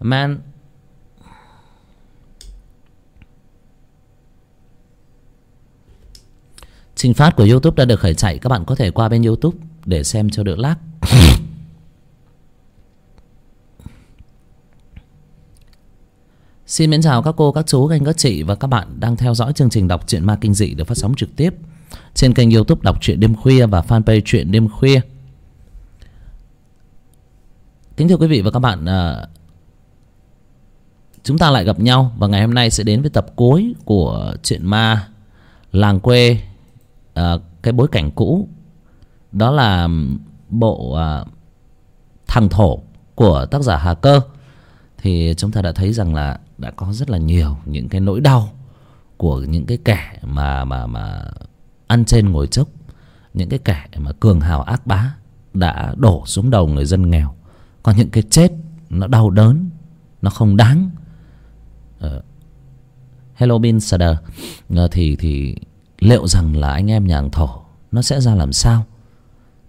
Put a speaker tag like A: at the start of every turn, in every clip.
A: man. Trình phát của youtube đã được khởi chạy. Các bạn có thể qua bên youtube để xem cho đỡ lag. Xin mến chào các cô, các chú, các anh, các chị và các bạn đang theo dõi chương trình đọc truyện ma kinh dị được phát sóng trực tiếp trên kênh youtube đọc truyện đêm khuya và fanpage truyện đêm khuya. Kính thưa quý vị và các bạn, à, chúng ta lại gặp nhau và ngày hôm nay sẽ đến với tập cuối của chuyện ma làng quê à, cái bối cảnh cũ. Đó là bộ à, thằng thổ của tác giả Hà Cơ. Thì chúng ta đã thấy rằng là đã có rất là nhiều những cái nỗi đau của những cái kẻ mà mà mà ăn trên ngồi chốc những cái kẻ mà cường hào ác bá đã đổ xuống đầu người dân nghèo. Còn những cái chết nó đau đớn nó không đáng. Ờ. hello bin Sader ờ, thì thì liệu rằng là anh em nhà hàng thổ nó sẽ ra làm sao?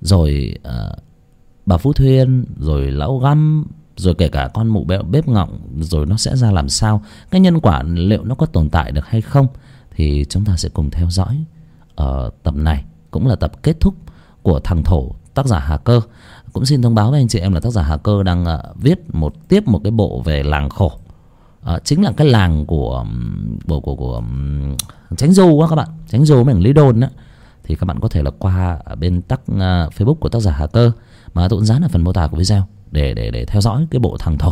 A: Rồi uh, bà phú thuyên rồi lão găm rồi kể cả con mụ bếp, bếp ngọng rồi nó sẽ ra làm sao? Cái nhân quả liệu nó có tồn tại được hay không? Thì chúng ta sẽ cùng theo dõi. Ở tập này cũng là tập kết thúc của thằng thổ tác giả hà cơ. Cũng xin thông báo với anh chị em là tác giả hà cơ đang uh, viết một tiếp một cái bộ về làng khổ à, chính là cái làng của của của, của tránh du á các bạn. Tránh du mình lý đôn á. Thì các bạn có thể là qua bên tắc uh, facebook của tác giả hà cơ mà tôi cũng dán ở phần mô tả của video để để để theo dõi cái bộ thằng thổ.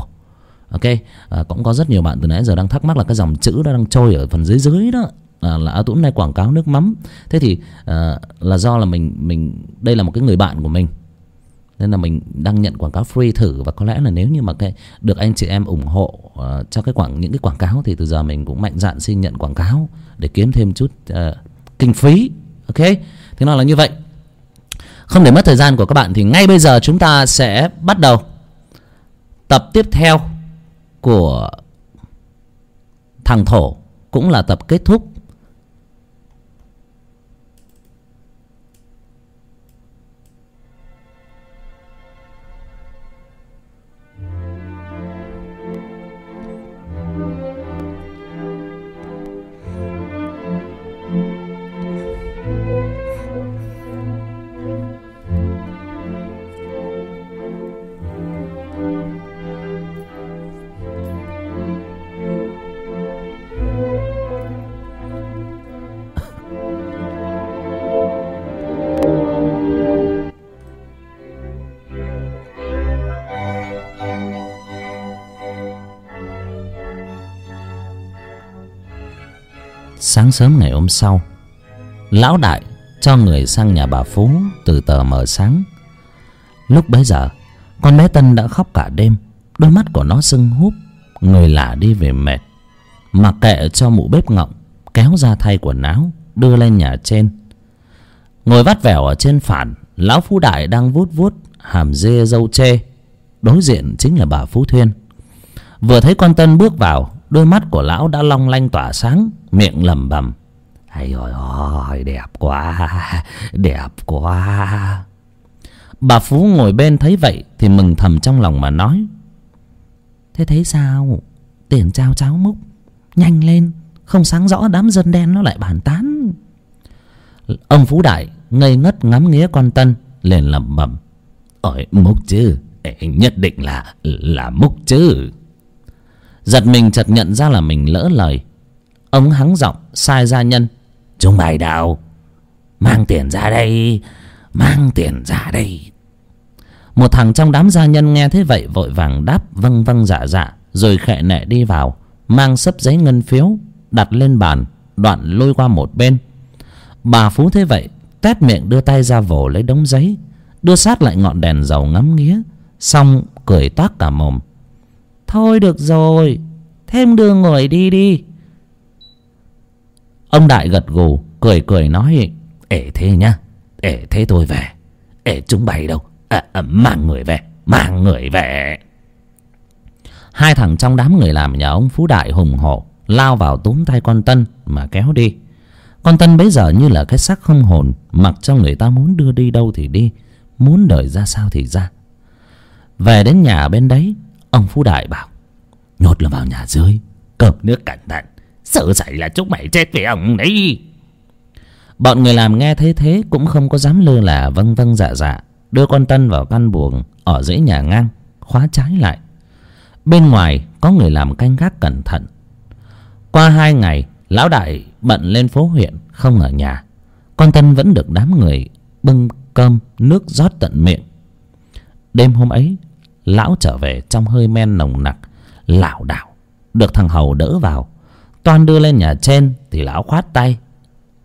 A: Ok à, cũng có rất nhiều bạn từ nãy giờ đang thắc mắc là cái dòng chữ đó đang trôi ở phần dưới dưới đó. À, là a tuấn này quảng cáo nước mắm. Thế thì à, là do là mình mình đây là một cái người bạn của mình nên là mình đang nhận quảng cáo free thử và có lẽ là nếu như mà cái được anh chị em ủng hộ uh, cho cái quảng những cái quảng cáo thì từ giờ mình cũng mạnh dạn xin nhận quảng cáo để kiếm thêm chút uh, kinh phí. Ok? Thế nào là như vậy. Không để mất thời gian của các bạn thì ngay bây giờ chúng ta sẽ bắt đầu. Tập tiếp theo của thằng thổ cũng là tập kết thúc. Sáng sớm ngày hôm sau, lão đại cho người sang nhà bà phú từ tờ mờ sáng. Lúc bấy giờ, con bé tân đã khóc cả đêm, đôi mắt của nó sưng húp, người lả đi về mệt. Mặc kệ cho mụ bếp ngọng kéo ra thay quần áo, đưa lên nhà trên. Ngồi vắt vẻo ở trên phản, lão phú đại đang vuốt vuốt, hàm dê dâu chê. Đối diện chính là bà phú thuyên. Vừa thấy con tân bước vào, đôi mắt của lão đã long lanh tỏa sáng miệng lẩm bẩm hay ôi ôi, đẹp quá đẹp quá. Bà phú ngồi bên thấy vậy thì mừng thầm trong lòng mà nói. Thế thấy sao? Tiền trao cháo múc. Nhanh lên, không sáng rõ đám dân đen nó lại bàn tán. Ông phú đại ngây ngất ngắm nghía con tân, liền lẩm bẩm. Ôi, múc chứ. Nhất định là là múc chứ. Giật mình chợt nhận ra là mình lỡ lời ông hắng giọng, sai gia nhân. Chúng mày đâu mang tiền ra đây, mang tiền ra đây. Một thằng trong đám gia nhân nghe thế vậy vội vàng đáp vâng vâng dạ dạ rồi khệ nệ đi vào, mang sấp giấy ngân phiếu, đặt lên bàn, đoạn lôi qua một bên. Bà phú thế vậy, tét miệng đưa tay ra vồ lấy đống giấy, đưa sát lại ngọn đèn dầu ngắm nghía, xong cười toác cả mồm. Thôi được rồi, thêm đưa người đi đi ông đại gật gù cười cười nói ể thế nhá ể thế tôi về. Ể chúng bay đâu? À, à, mang người về mang người về. Hai thằng trong đám người làm nhà ông phú đại hùng hổ lao vào túm tay con tân mà kéo đi. Con tân bấy giờ như là cái xác không hồn mặc cho người ta muốn đưa đi đâu thì đi muốn đợi ra sao thì ra. Về đến nhà bên đấy ông phú đại bảo nhốt là vào nhà dưới cơm nước cẩn thận sợ xảy là chúng mày chết với ông đấy bọn người làm nghe thấy thế cũng không có dám lơ là vâng vâng dạ dạ đưa con tân vào căn buồng ở dưới nhà ngang, khóa trái lại. Bên ngoài có người làm canh gác cẩn thận. Qua hai ngày, lão đại bận lên phố huyện, không ở nhà. Con tân vẫn được đám người bưng cơm, nước rót tận miệng. Đêm hôm ấy, lão trở về trong hơi men nồng nặc, lảo đảo, được thằng hầu đỡ vào toan đưa lên nhà trên thì lão khoát tay.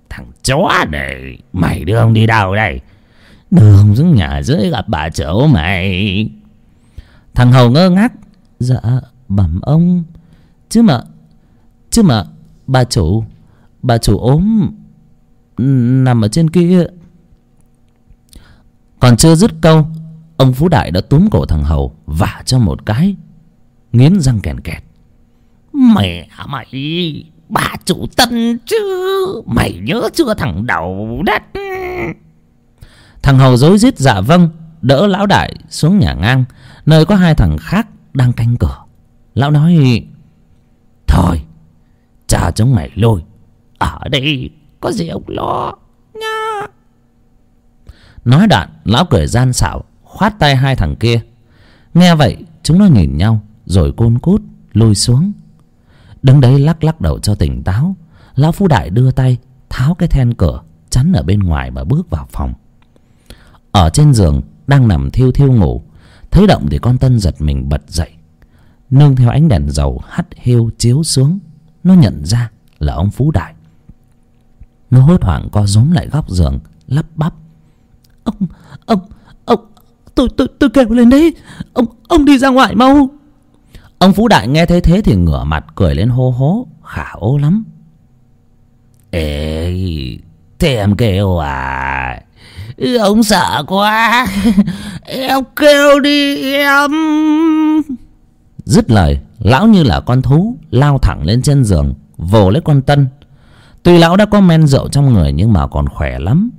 A: Thằng chó này, mày đưa ông đi đâu đây? Đưa ông xuống nhà dưới gặp bà chỗ mày. Thằng hầu ngơ ngác. Dạ bẩm ông. Chứ mà chứ mà, bà chủ bà chủ ốm nằm ở trên kia. Còn chưa dứt câu, ông phú đại đã túm cổ thằng hầu vả cho một cái, nghiến răng kèn kẹt mẹ mày, bà chủ tân chứ, mày nhớ chưa thằng đầu đất? Thằng hầu dối rít dạ vâng đỡ lão đại xuống nhà ngang, nơi có hai thằng khác đang canh cửa. Lão nói, thôi, cha chúng mày lôi, ở đây có gì ông lo nha nói đoạn, lão cười gian xảo, khoát tay hai thằng kia. Nghe vậy, chúng nó nhìn nhau, rồi côn cút, lùi xuống đứng đấy lắc lắc đầu cho tỉnh táo. Lão Phú đại đưa tay tháo cái then cửa, chắn ở bên ngoài mà bước vào phòng. Ở trên giường đang nằm thiêu thiêu ngủ, thấy động thì con tân giật mình bật dậy. Nương theo ánh đèn dầu hắt hiu chiếu xuống, nó nhận ra là ông phú đại. Nó hốt hoảng co rúm lại góc giường, lắp bắp. Ông ông ông, tôi tôi tôi kêu lên đấy. Ông ông đi ra ngoài mau ông phú đại nghe thấy thế thì ngửa mặt cười lên hô hố, khả ố lắm. Ê, thế em kêu à? Ông sợ quá. Em kêu đi em. Dứt lời, lão như là con thú lao thẳng lên trên giường, vồ lấy con tân. Tuy lão đã có men rượu trong người nhưng mà còn khỏe lắm.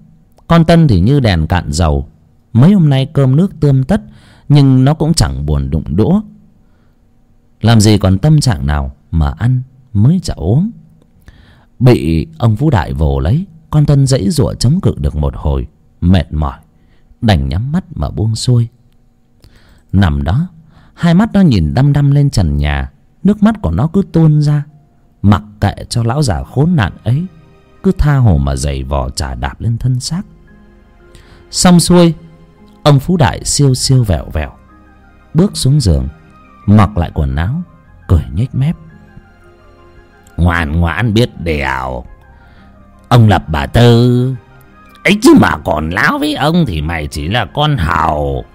A: Con tân thì như đèn cạn dầu. Mấy hôm nay cơm nước tươm tất, nhưng nó cũng chẳng buồn đụng đũa làm gì còn tâm trạng nào mà ăn mới chả uống? Bị ông vũ đại vồ lấy, con tân dãy giụa chống cự được một hồi, mệt mỏi, đành nhắm mắt mà buông xuôi. Nằm đó, hai mắt nó nhìn đăm đăm lên trần nhà, nước mắt của nó cứ tuôn ra, mặc kệ cho lão già khốn nạn ấy cứ tha hồ mà giày vò chà đạp lên thân xác. Xong xuôi, ông phú đại siêu siêu vẹo vẹo, bước xuống giường mặc lại quần áo, cười nhếch mép. Ngoan ngoãn biết đèo. Ông lập bà tư. Ấy chứ mà còn láo với ông thì mày chỉ là con hầu.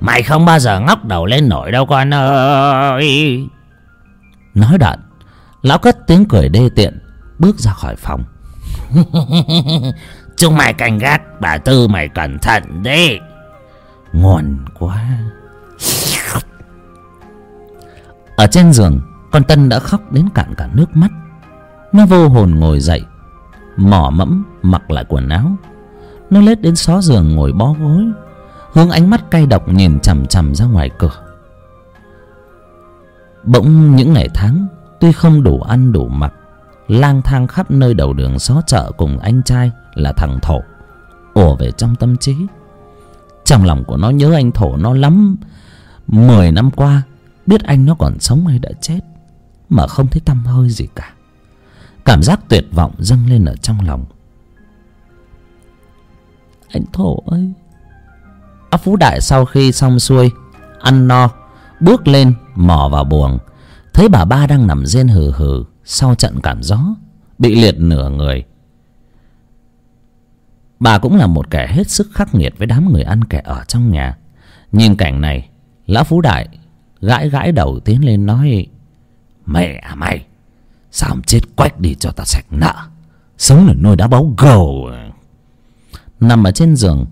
A: Mày không bao giờ ngóc đầu lên nổi đâu con ơi. Nói đoạn, lão cất tiếng cười đê tiện, bước ra khỏi phòng. Chúng mày canh gác, bà tư mày cẩn thận đi ngon quá ở trên giường, con tân đã khóc đến cạn cả nước mắt. Nó vô hồn ngồi dậy, mỏ mẫm mặc lại quần áo. Nó lết đến xó giường ngồi bó gối, hướng ánh mắt cay độc nhìn chằm chằm ra ngoài cửa. Bỗng những ngày tháng, tuy không đủ ăn đủ mặc, lang thang khắp nơi đầu đường xó chợ cùng anh trai là thằng thổ, ùa về trong tâm trí. Trong lòng của nó nhớ anh thổ nó lắm. Mười năm qua biết anh nó còn sống hay đã chết, mà không thấy tăm hơi gì cả. Cảm giác tuyệt vọng dâng lên ở trong lòng. Anh thổ ơi. Áp phú đại sau khi xong xuôi, ăn no, bước lên, mò vào buồng. Thấy bà ba đang nằm rên hừ hừ sau trận cảm gió, bị liệt nửa người. Bà cũng là một kẻ hết sức khắc nghiệt với đám người ăn kẻ ở trong nhà. Nhìn cảnh này, lão phú đại gãi gãi đầu tiến lên nói, mẹ à mày, sao không chết quách đi cho ta sạch nợ? Sống là nôi đá báu gầu. Nằm ở trên giường,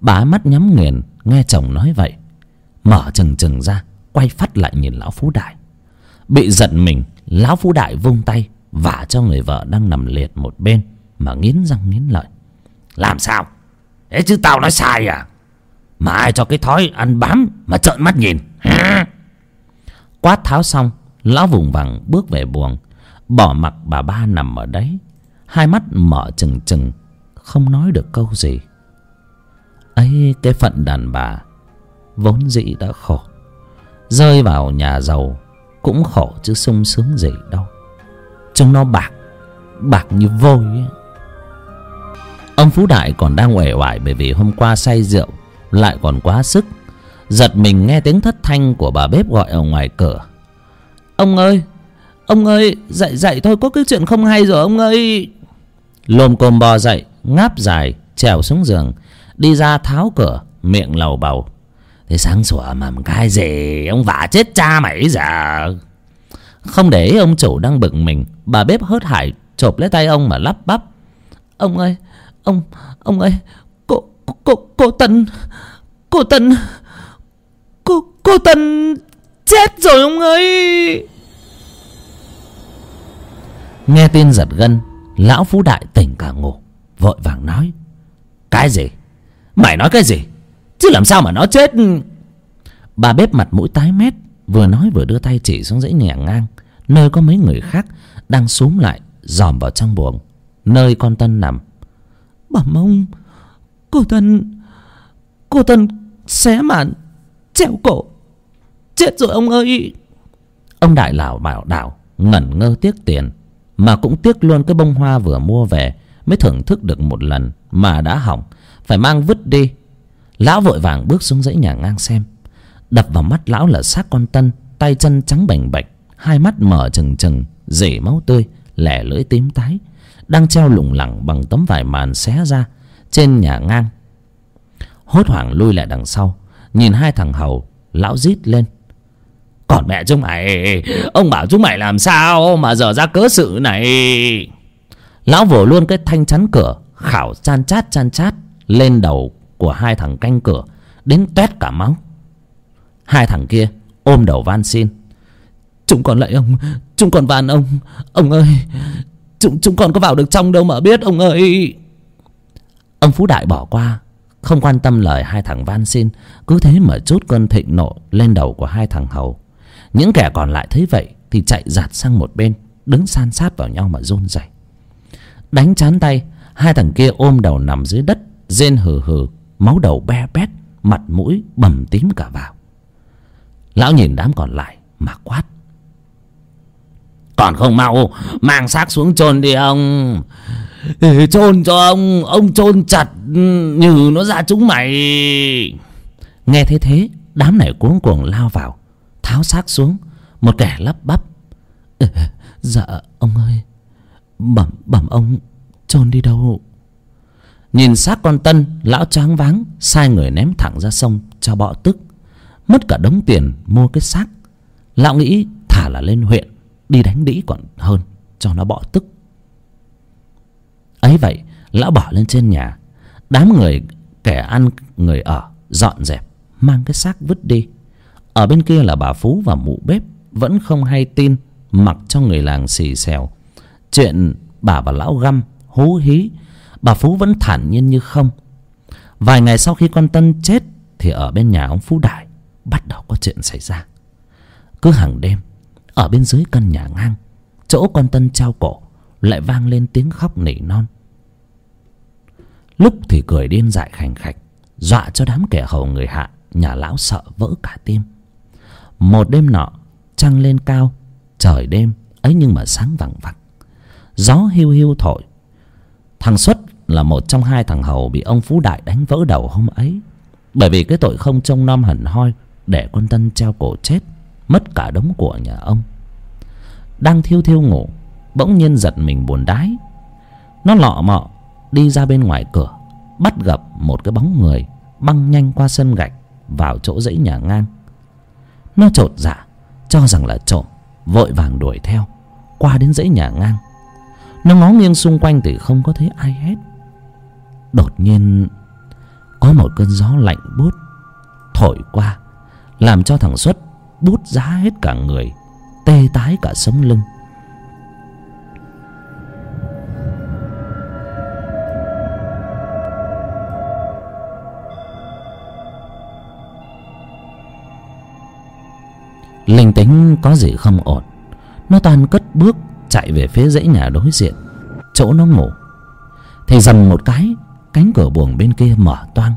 A: bà mắt nhắm nghiền, nghe chồng nói vậy, mở chừng chừng ra, quay phát lại nhìn lão phú đại. Bị giận mình, lão phú đại vung tay, vả cho người vợ đang nằm liệt một bên, mà nghiến răng nghiến lợi. Làm sao? Thế chứ tao nói sai à? Mà ai cho cái thói ăn bám mà trợn mắt nhìn, hả? Quát tháo xong, lão vùng vằng bước về buồng, bỏ mặc bà ba nằm ở đấy. Hai mắt mở trừng trừng, không nói được câu gì. Ấy, cái phận đàn bà, vốn dĩ đã khổ. Rơi vào nhà giàu, cũng khổ chứ sung sướng gì đâu. Trông nó bạc bạc như vôi ấy. ông phú đại còn đang uể oải bởi vì hôm qua say rượu, lại còn quá sức giật mình nghe tiếng thất thanh của bà bếp gọi ở ngoài cửa. Ông ơi ông ơi, dậy dậy thôi, có cái chuyện không hay rồi, ông ơi. Lồm cồm bò dậy, ngáp dài, trèo xuống giường, đi ra tháo cửa, miệng lầu bầu. Thế sáng sủa mà cái gì, ông vả chết cha mày giờ. Không để ý ông chủ đang bực mình, bà bếp hớt hải chộp lấy tay ông mà lắp bắp. Ông ơi, ông ông ơi, cô cô cô tân cô tân cô tân chết rồi ông ơi nghe tin giật gân lão phú đại tỉnh cả ngủ vội vàng nói cái gì? Mày nói cái gì? Chứ làm sao mà nó chết? Bà bếp mặt mũi tái mét vừa nói vừa đưa tay chỉ xuống dãy nhà ngang nơi có mấy người khác đang xúm lại dòm vào trong buồng nơi con tân nằm. Bà mông, cô tân cô tân xé mạn treo cổ chết rồi ông ơi. Ông đại lão bảo đảo, ngẩn ngơ tiếc tiền, mà cũng tiếc luôn cái bông hoa vừa mua về, mới thưởng thức được một lần mà đã hỏng, phải mang vứt đi. Lão vội vàng bước xuống dãy nhà ngang xem, đập vào mắt lão là xác con tân, tay chân trắng bềnh bệch, hai mắt mở trừng trừng rỉ máu tươi, lẻ lưỡi tím tái, đang treo lủng lẳng bằng tấm vải màn xé ra trên nhà ngang. Hốt hoảng lui lại đằng sau, nhìn hai thằng hầu, lão rít lên còn mẹ chúng mày, ông bảo chúng mày làm sao mà giờ ra cớ sự này? Lão vồ luôn cái thanh chắn cửa, khảo chan chát chan chát lên đầu của hai thằng canh cửa, đến toét cả máu. Hai thằng kia ôm đầu van xin. Chúng còn lại ông, chúng còn van ông ông ơi, chúng chúng còn có vào được trong đâu mà biết, ông ơi. Ông phú đại bỏ qua, không quan tâm lời hai thằng van xin, cứ thế mà chút cơn thịnh nộ lên đầu của hai thằng hầu những kẻ còn lại thấy vậy thì chạy giạt sang một bên, đứng san sát vào nhau mà run rẩy. Đánh chán tay, hai thằng kia ôm đầu nằm dưới đất, rên hừ hừ, máu đầu be bét, mặt mũi bầm tím cả vào. Lão nhìn đám còn lại mà quát. Còn không mau, mang xác xuống chôn đi ông. Chôn cho ông ông chôn chặt như nó ra chúng mày. Nghe thấy thế, đám này cuống cuồng lao vào tháo xác xuống, một kẻ lắp bắp. Dạ ông ơi, bẩm bẩm ông chôn đi đâu? Nhìn xác con tân, lão choáng váng, sai người ném thẳng ra sông cho bọ tức, mất cả đống tiền mua cái xác. Lão nghĩ thả là lên huyện, đi đánh đĩ còn hơn cho nó bọ tức. Ấy vậy, lão bỏ lên trên nhà. Đám người kẻ ăn, người ở dọn dẹp, mang cái xác vứt đi ở bên kia là bà phú và mụ bếp vẫn không hay tin, mặc cho người làng xì xèo. Chuyện bà và lão găm hú hí, bà phú vẫn thản nhiên như không. Vài ngày sau khi con tân chết thì ở bên nhà ông phú đại bắt đầu có chuyện xảy ra. Cứ hàng đêm, ở bên dưới căn nhà ngang, chỗ con tân trao cổ lại vang lên tiếng khóc nỉ non. Lúc thì cười điên dại khành khạch, dọa cho đám kẻ hầu người hạ, nhà lão sợ vỡ cả tim một đêm nọ, trăng lên cao, trời đêm, ấy nhưng mà sáng vằng vặc. Gió hiu hiu thổi. Thằng xuất là một trong hai thằng hầu bị ông phú đại đánh vỡ đầu hôm ấy. Bởi vì cái tội không trông nom hẳn hoi để con tân treo cổ chết, mất cả đống của nhà ông. Đang thiêu thiêu ngủ, bỗng nhiên giật mình buồn đái. Nó lọ mọ đi ra bên ngoài cửa, bắt gặp một cái bóng người băng nhanh qua sân gạch vào chỗ dãy nhà ngang nó trột dạ cho rằng là trộm, vội vàng đuổi theo, qua đến dãy nhà ngang. Nó ngó nghiêng xung quanh thì không có thấy ai hết. Đột nhiên, có một cơn gió lạnh buốt thổi qua, làm cho thằng xuất bút giá hết cả người, tê tái cả sống lưng. Linh tính có gì không ổn. Nó toan cất bước chạy về phía dãy nhà đối diện. Chỗ nó ngủ. Thì dầm một cái, cánh cửa buồng bên kia mở toang.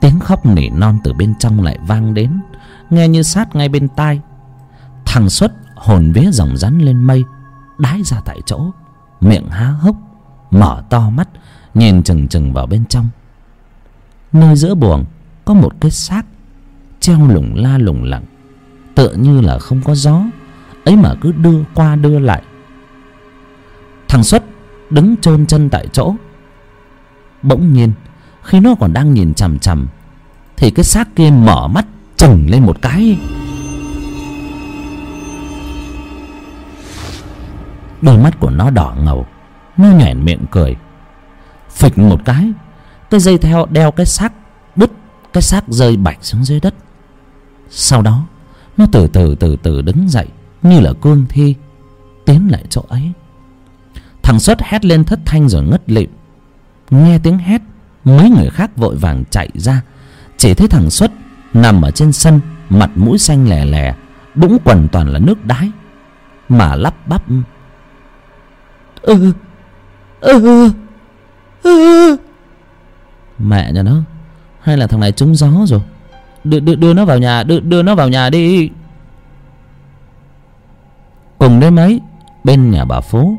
A: Tiếng khóc nỉ non từ bên trong lại vang đến, nghe như sát ngay bên tai. Thằng xuất hồn vía rồng rắn lên mây, đái ra tại chỗ, miệng há hốc, mở to mắt, nhìn chừng chừng vào bên trong. Nơi giữa buồng có một cái xác, treo lủng la lủng lẳng tựa như là không có gió. Ấy mà cứ đưa qua đưa lại. Thằng xuất đứng trơn chân tại chỗ. Bỗng nhiên, khi nó còn đang nhìn chằm chằm, thì cái xác kia mở mắt chừng lên một cái. Đôi mắt của nó đỏ ngầu, nó nhoẻn miệng cười. Phịch một cái cái dây theo đeo cái xác, đứt cái xác rơi bạch xuống dưới đất. Sau đó nó từ từ từ từ đứng dậy như là cương thi tiến lại chỗ ấy. Thằng xuất hét lên thất thanh rồi ngất lịm. Nghe tiếng hét mấy người khác vội vàng chạy ra. Chỉ thấy thằng xuất nằm ở trên sân mặt mũi xanh lè lè đũng quần toàn là nước đái mà lắp bắp. Ừ ừ ừ mẹ nhà nó hay là thằng này trúng gió rồi đưa, đưa, đưa nó vào nhà đưa, đưa nó vào nhà đi. Cùng đêm ấy bên nhà bà phú.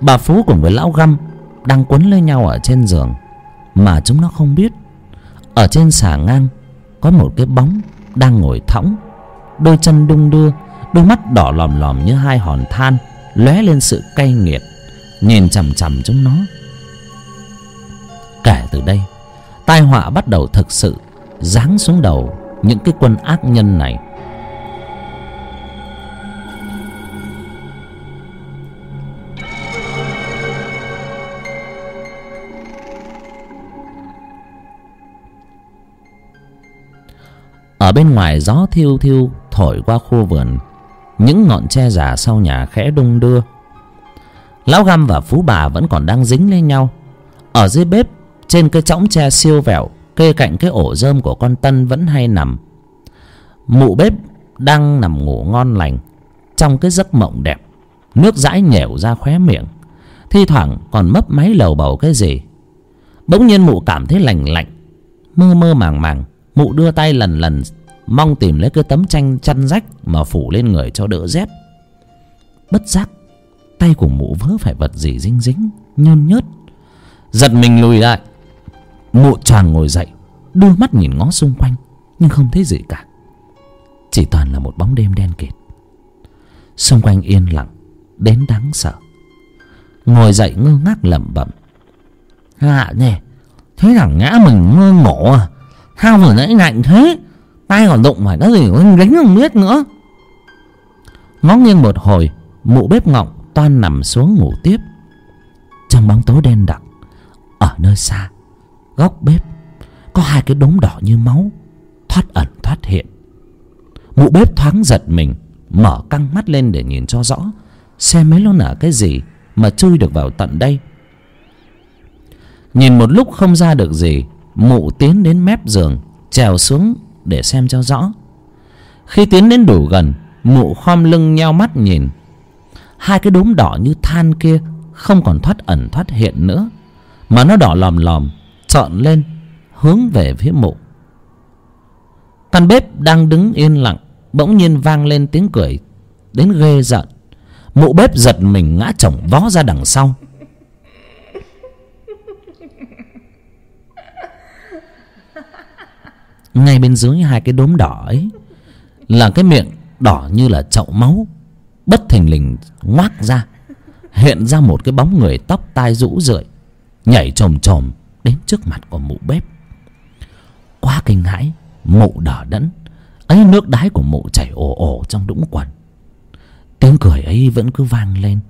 A: Bà phú cùng với lão găm đang quấn lấy nhau ở trên giường mà chúng nó không biết. Ở trên xà ngang có một cái bóng đang ngồi thõng đôi chân đung đưa đôi mắt đỏ lòm lòm như hai hòn than lóe lên sự cay nghiệt nhìn chằm chằm chúng nó. Kể từ đây tai họa bắt đầu thực sự giáng xuống đầu những cái quân ác nhân này. Ở bên ngoài gió thiêu thiêu thổi qua khu vườn, những ngọn tre già sau nhà khẽ đung đưa. Lão găm và phú bà vẫn còn đang dính lên nhau. Ở dưới bếp, trên cái chõng tre siêu vẹo kê cạnh cái ổ rơm của con tân vẫn hay nằm. Mụ bếp đang nằm ngủ ngon lành, trong cái giấc mộng đẹp. Nước dãi nhẻo ra khóe miệng. Thi thoảng còn mấp máy lầu bầu cái gì. Bỗng nhiên mụ cảm thấy lành lạnh. Mơ mơ màng màng, mụ đưa tay lần lần mong tìm lấy cái tấm tranh chăn rách mà phủ lên người cho đỡ rét. Bất giác, tay của mụ vớ phải vật gì dính dính, nhơn nhớt. Giật mình lùi lại mụ choàng ngồi dậy đưa mắt nhìn ngó xung quanh, nhưng không thấy gì cả. Chỉ toàn là một bóng đêm đen kịt. Xung quanh yên lặng, đến đáng sợ. Ngồi dậy ngơ ngác lẩm bẩm. Lạ nhỉ, thế thằng ngã mình ngơ ngổ à? Sao vừa nãy lạnh thế? Tay còn đụng phải cái gì đánh không biết nữa. Ngó nghiêng một hồi, mụ bếp ngọng toan nằm xuống ngủ tiếp. Trong bóng tối đen đặc, ở nơi xa góc bếp, có hai cái đống đỏ như máu, thoát ẩn, thoát hiện. Mụ bếp thoáng giật mình, mở căng mắt lên để nhìn cho rõ, xem mấy nó nở cái gì mà chui được vào tận đây. Nhìn một lúc không ra được gì, mụ tiến đến mép giường, trèo xuống để xem cho rõ. Khi tiến đến đủ gần, mụ khom lưng nheo mắt nhìn. Hai cái đốm đỏ như than kia không còn thoát ẩn, thoát hiện nữa, mà nó đỏ lòm lòm trọn lên, hướng về phía mụ căn bếp đang đứng yên lặng, bỗng nhiên vang lên tiếng cười, đến ghê giận mụ bếp giật mình ngã chồng vó ra đằng sau. Ngay bên dưới hai cái đốm đỏ ấy, là cái miệng đỏ như là chậu máu, bất thình lình ngoác ra, hiện ra một cái bóng người tóc tai rũ rượi, nhảy chồm chồm đến trước mặt của mụ bếp. Quá kinh hãi, mụ đỏ đẫn, ấy nước đái của mụ chảy ồ ồ trong đũng quần. Tiếng cười ấy vẫn cứ vang lên,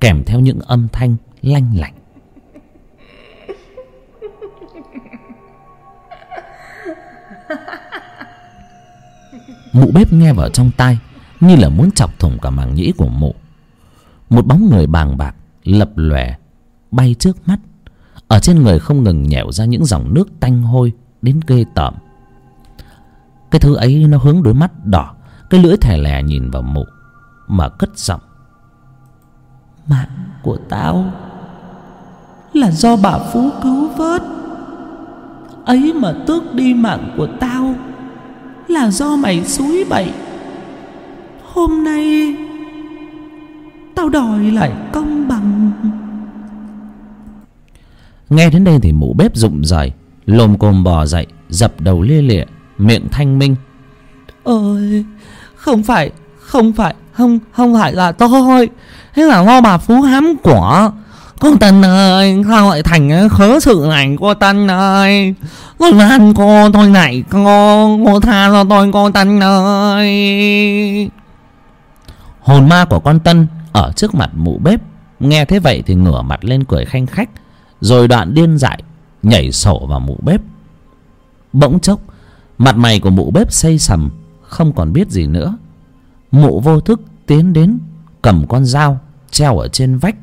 A: kèm theo những âm thanh lanh lảnh. Mụ bếp nghe vào trong tai, như là muốn chọc thủng cả màng nhĩ của mụ. Một bóng người bàng bạc, lập lòe, bay trước mắt ở trên người không ngừng nhẻo ra những dòng nước tanh hôi đến ghê tởm. Cái thứ ấy nó hướng đôi mắt đỏ, cái lưỡi thè lè nhìn vào mụ, mà cất giọng.
B: Mạng của tao là do bà phú cứu vớt. Ấy mà tước đi mạng của tao là do mày xúi bậy. Hôm nay tao đòi lại công bằng
A: nghe đến đây thì mụ bếp rụng rời lồm cồm bò dậy dập đầu lia lịa miệng thanh minh.
B: Ơi không phải không phải không không phải là tôi. Thế là do bà phú hám của cô Tân ơi sao lại thành khớ sự này cô Tân ơi? Con van cô tôi này cô Cô tha cho tôi cô Tân ơi.
A: Hồn ma của con tân ở trước mặt mụ bếp nghe thế vậy thì ngửa mặt lên cười khanh khách rồi đoạn điên dại nhảy sổ vào mụ bếp. Bỗng chốc, mặt mày của mụ bếp xây sầm, không còn biết gì nữa. Mụ vô thức tiến đến, cầm con dao treo ở trên vách.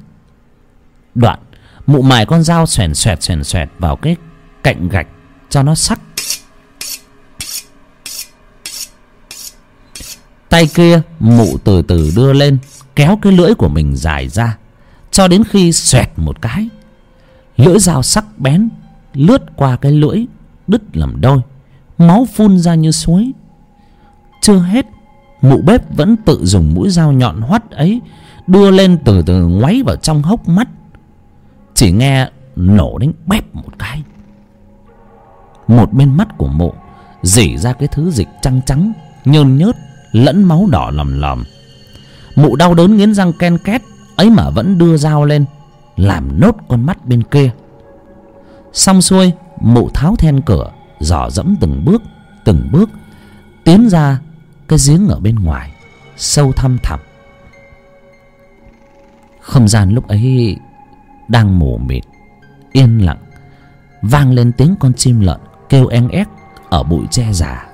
A: Đoạn, mụ mài con dao xoèn xoẹt xoèn xoẹt vào cái cạnh gạch cho nó sắc. Tay kia, mụ từ từ đưa lên, kéo cái lưỡi của mình dài ra, cho đến khi xoẹt một cái lưỡi dao sắc bén, lướt qua cái lưỡi, đứt làm đôi, máu phun ra như suối. Chưa hết, mụ bếp vẫn tự dùng mũi dao nhọn hoắt ấy, đưa lên từ từ ngoáy vào trong hốc mắt. Chỉ nghe nổ đến bép một cái. Một bên mắt của mụ dỉ ra cái thứ dịch trắng trắng, nhơn nhớt, lẫn máu đỏ lòm lòm. Mụ đau đớn nghiến răng ken két, ấy mà vẫn đưa dao lên làm nốt con mắt bên kia. Xong xuôi, mụ tháo then cửa, dò dẫm từng bước từng bước, tiến ra cái giếng ở bên ngoài, sâu thăm thẳm. Không gian lúc ấy đang mù mịt, yên lặng, vang lên tiếng con chim lợn kêu en ép ở bụi tre già.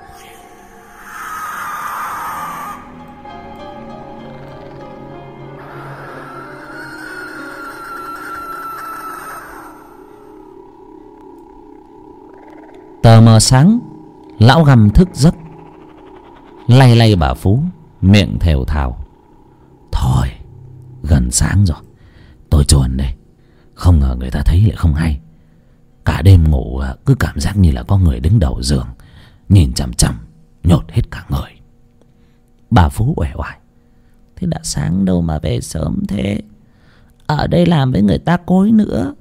A: Tờ mờ sáng, lão gầm thức giấc. Lay lay bà phú, miệng thều thào. Thôi, gần sáng rồi. Tôi chuồn đây. Không ngờ người ta thấy lại không hay. Cả đêm ngủ à, cứ cảm giác như là có người đứng đầu giường, nhìn chằm chằm, nhột hết cả người. Bà phú uể oải.
B: Thế đã sáng đâu mà về sớm thế? Ở đây làm với người ta cối nữa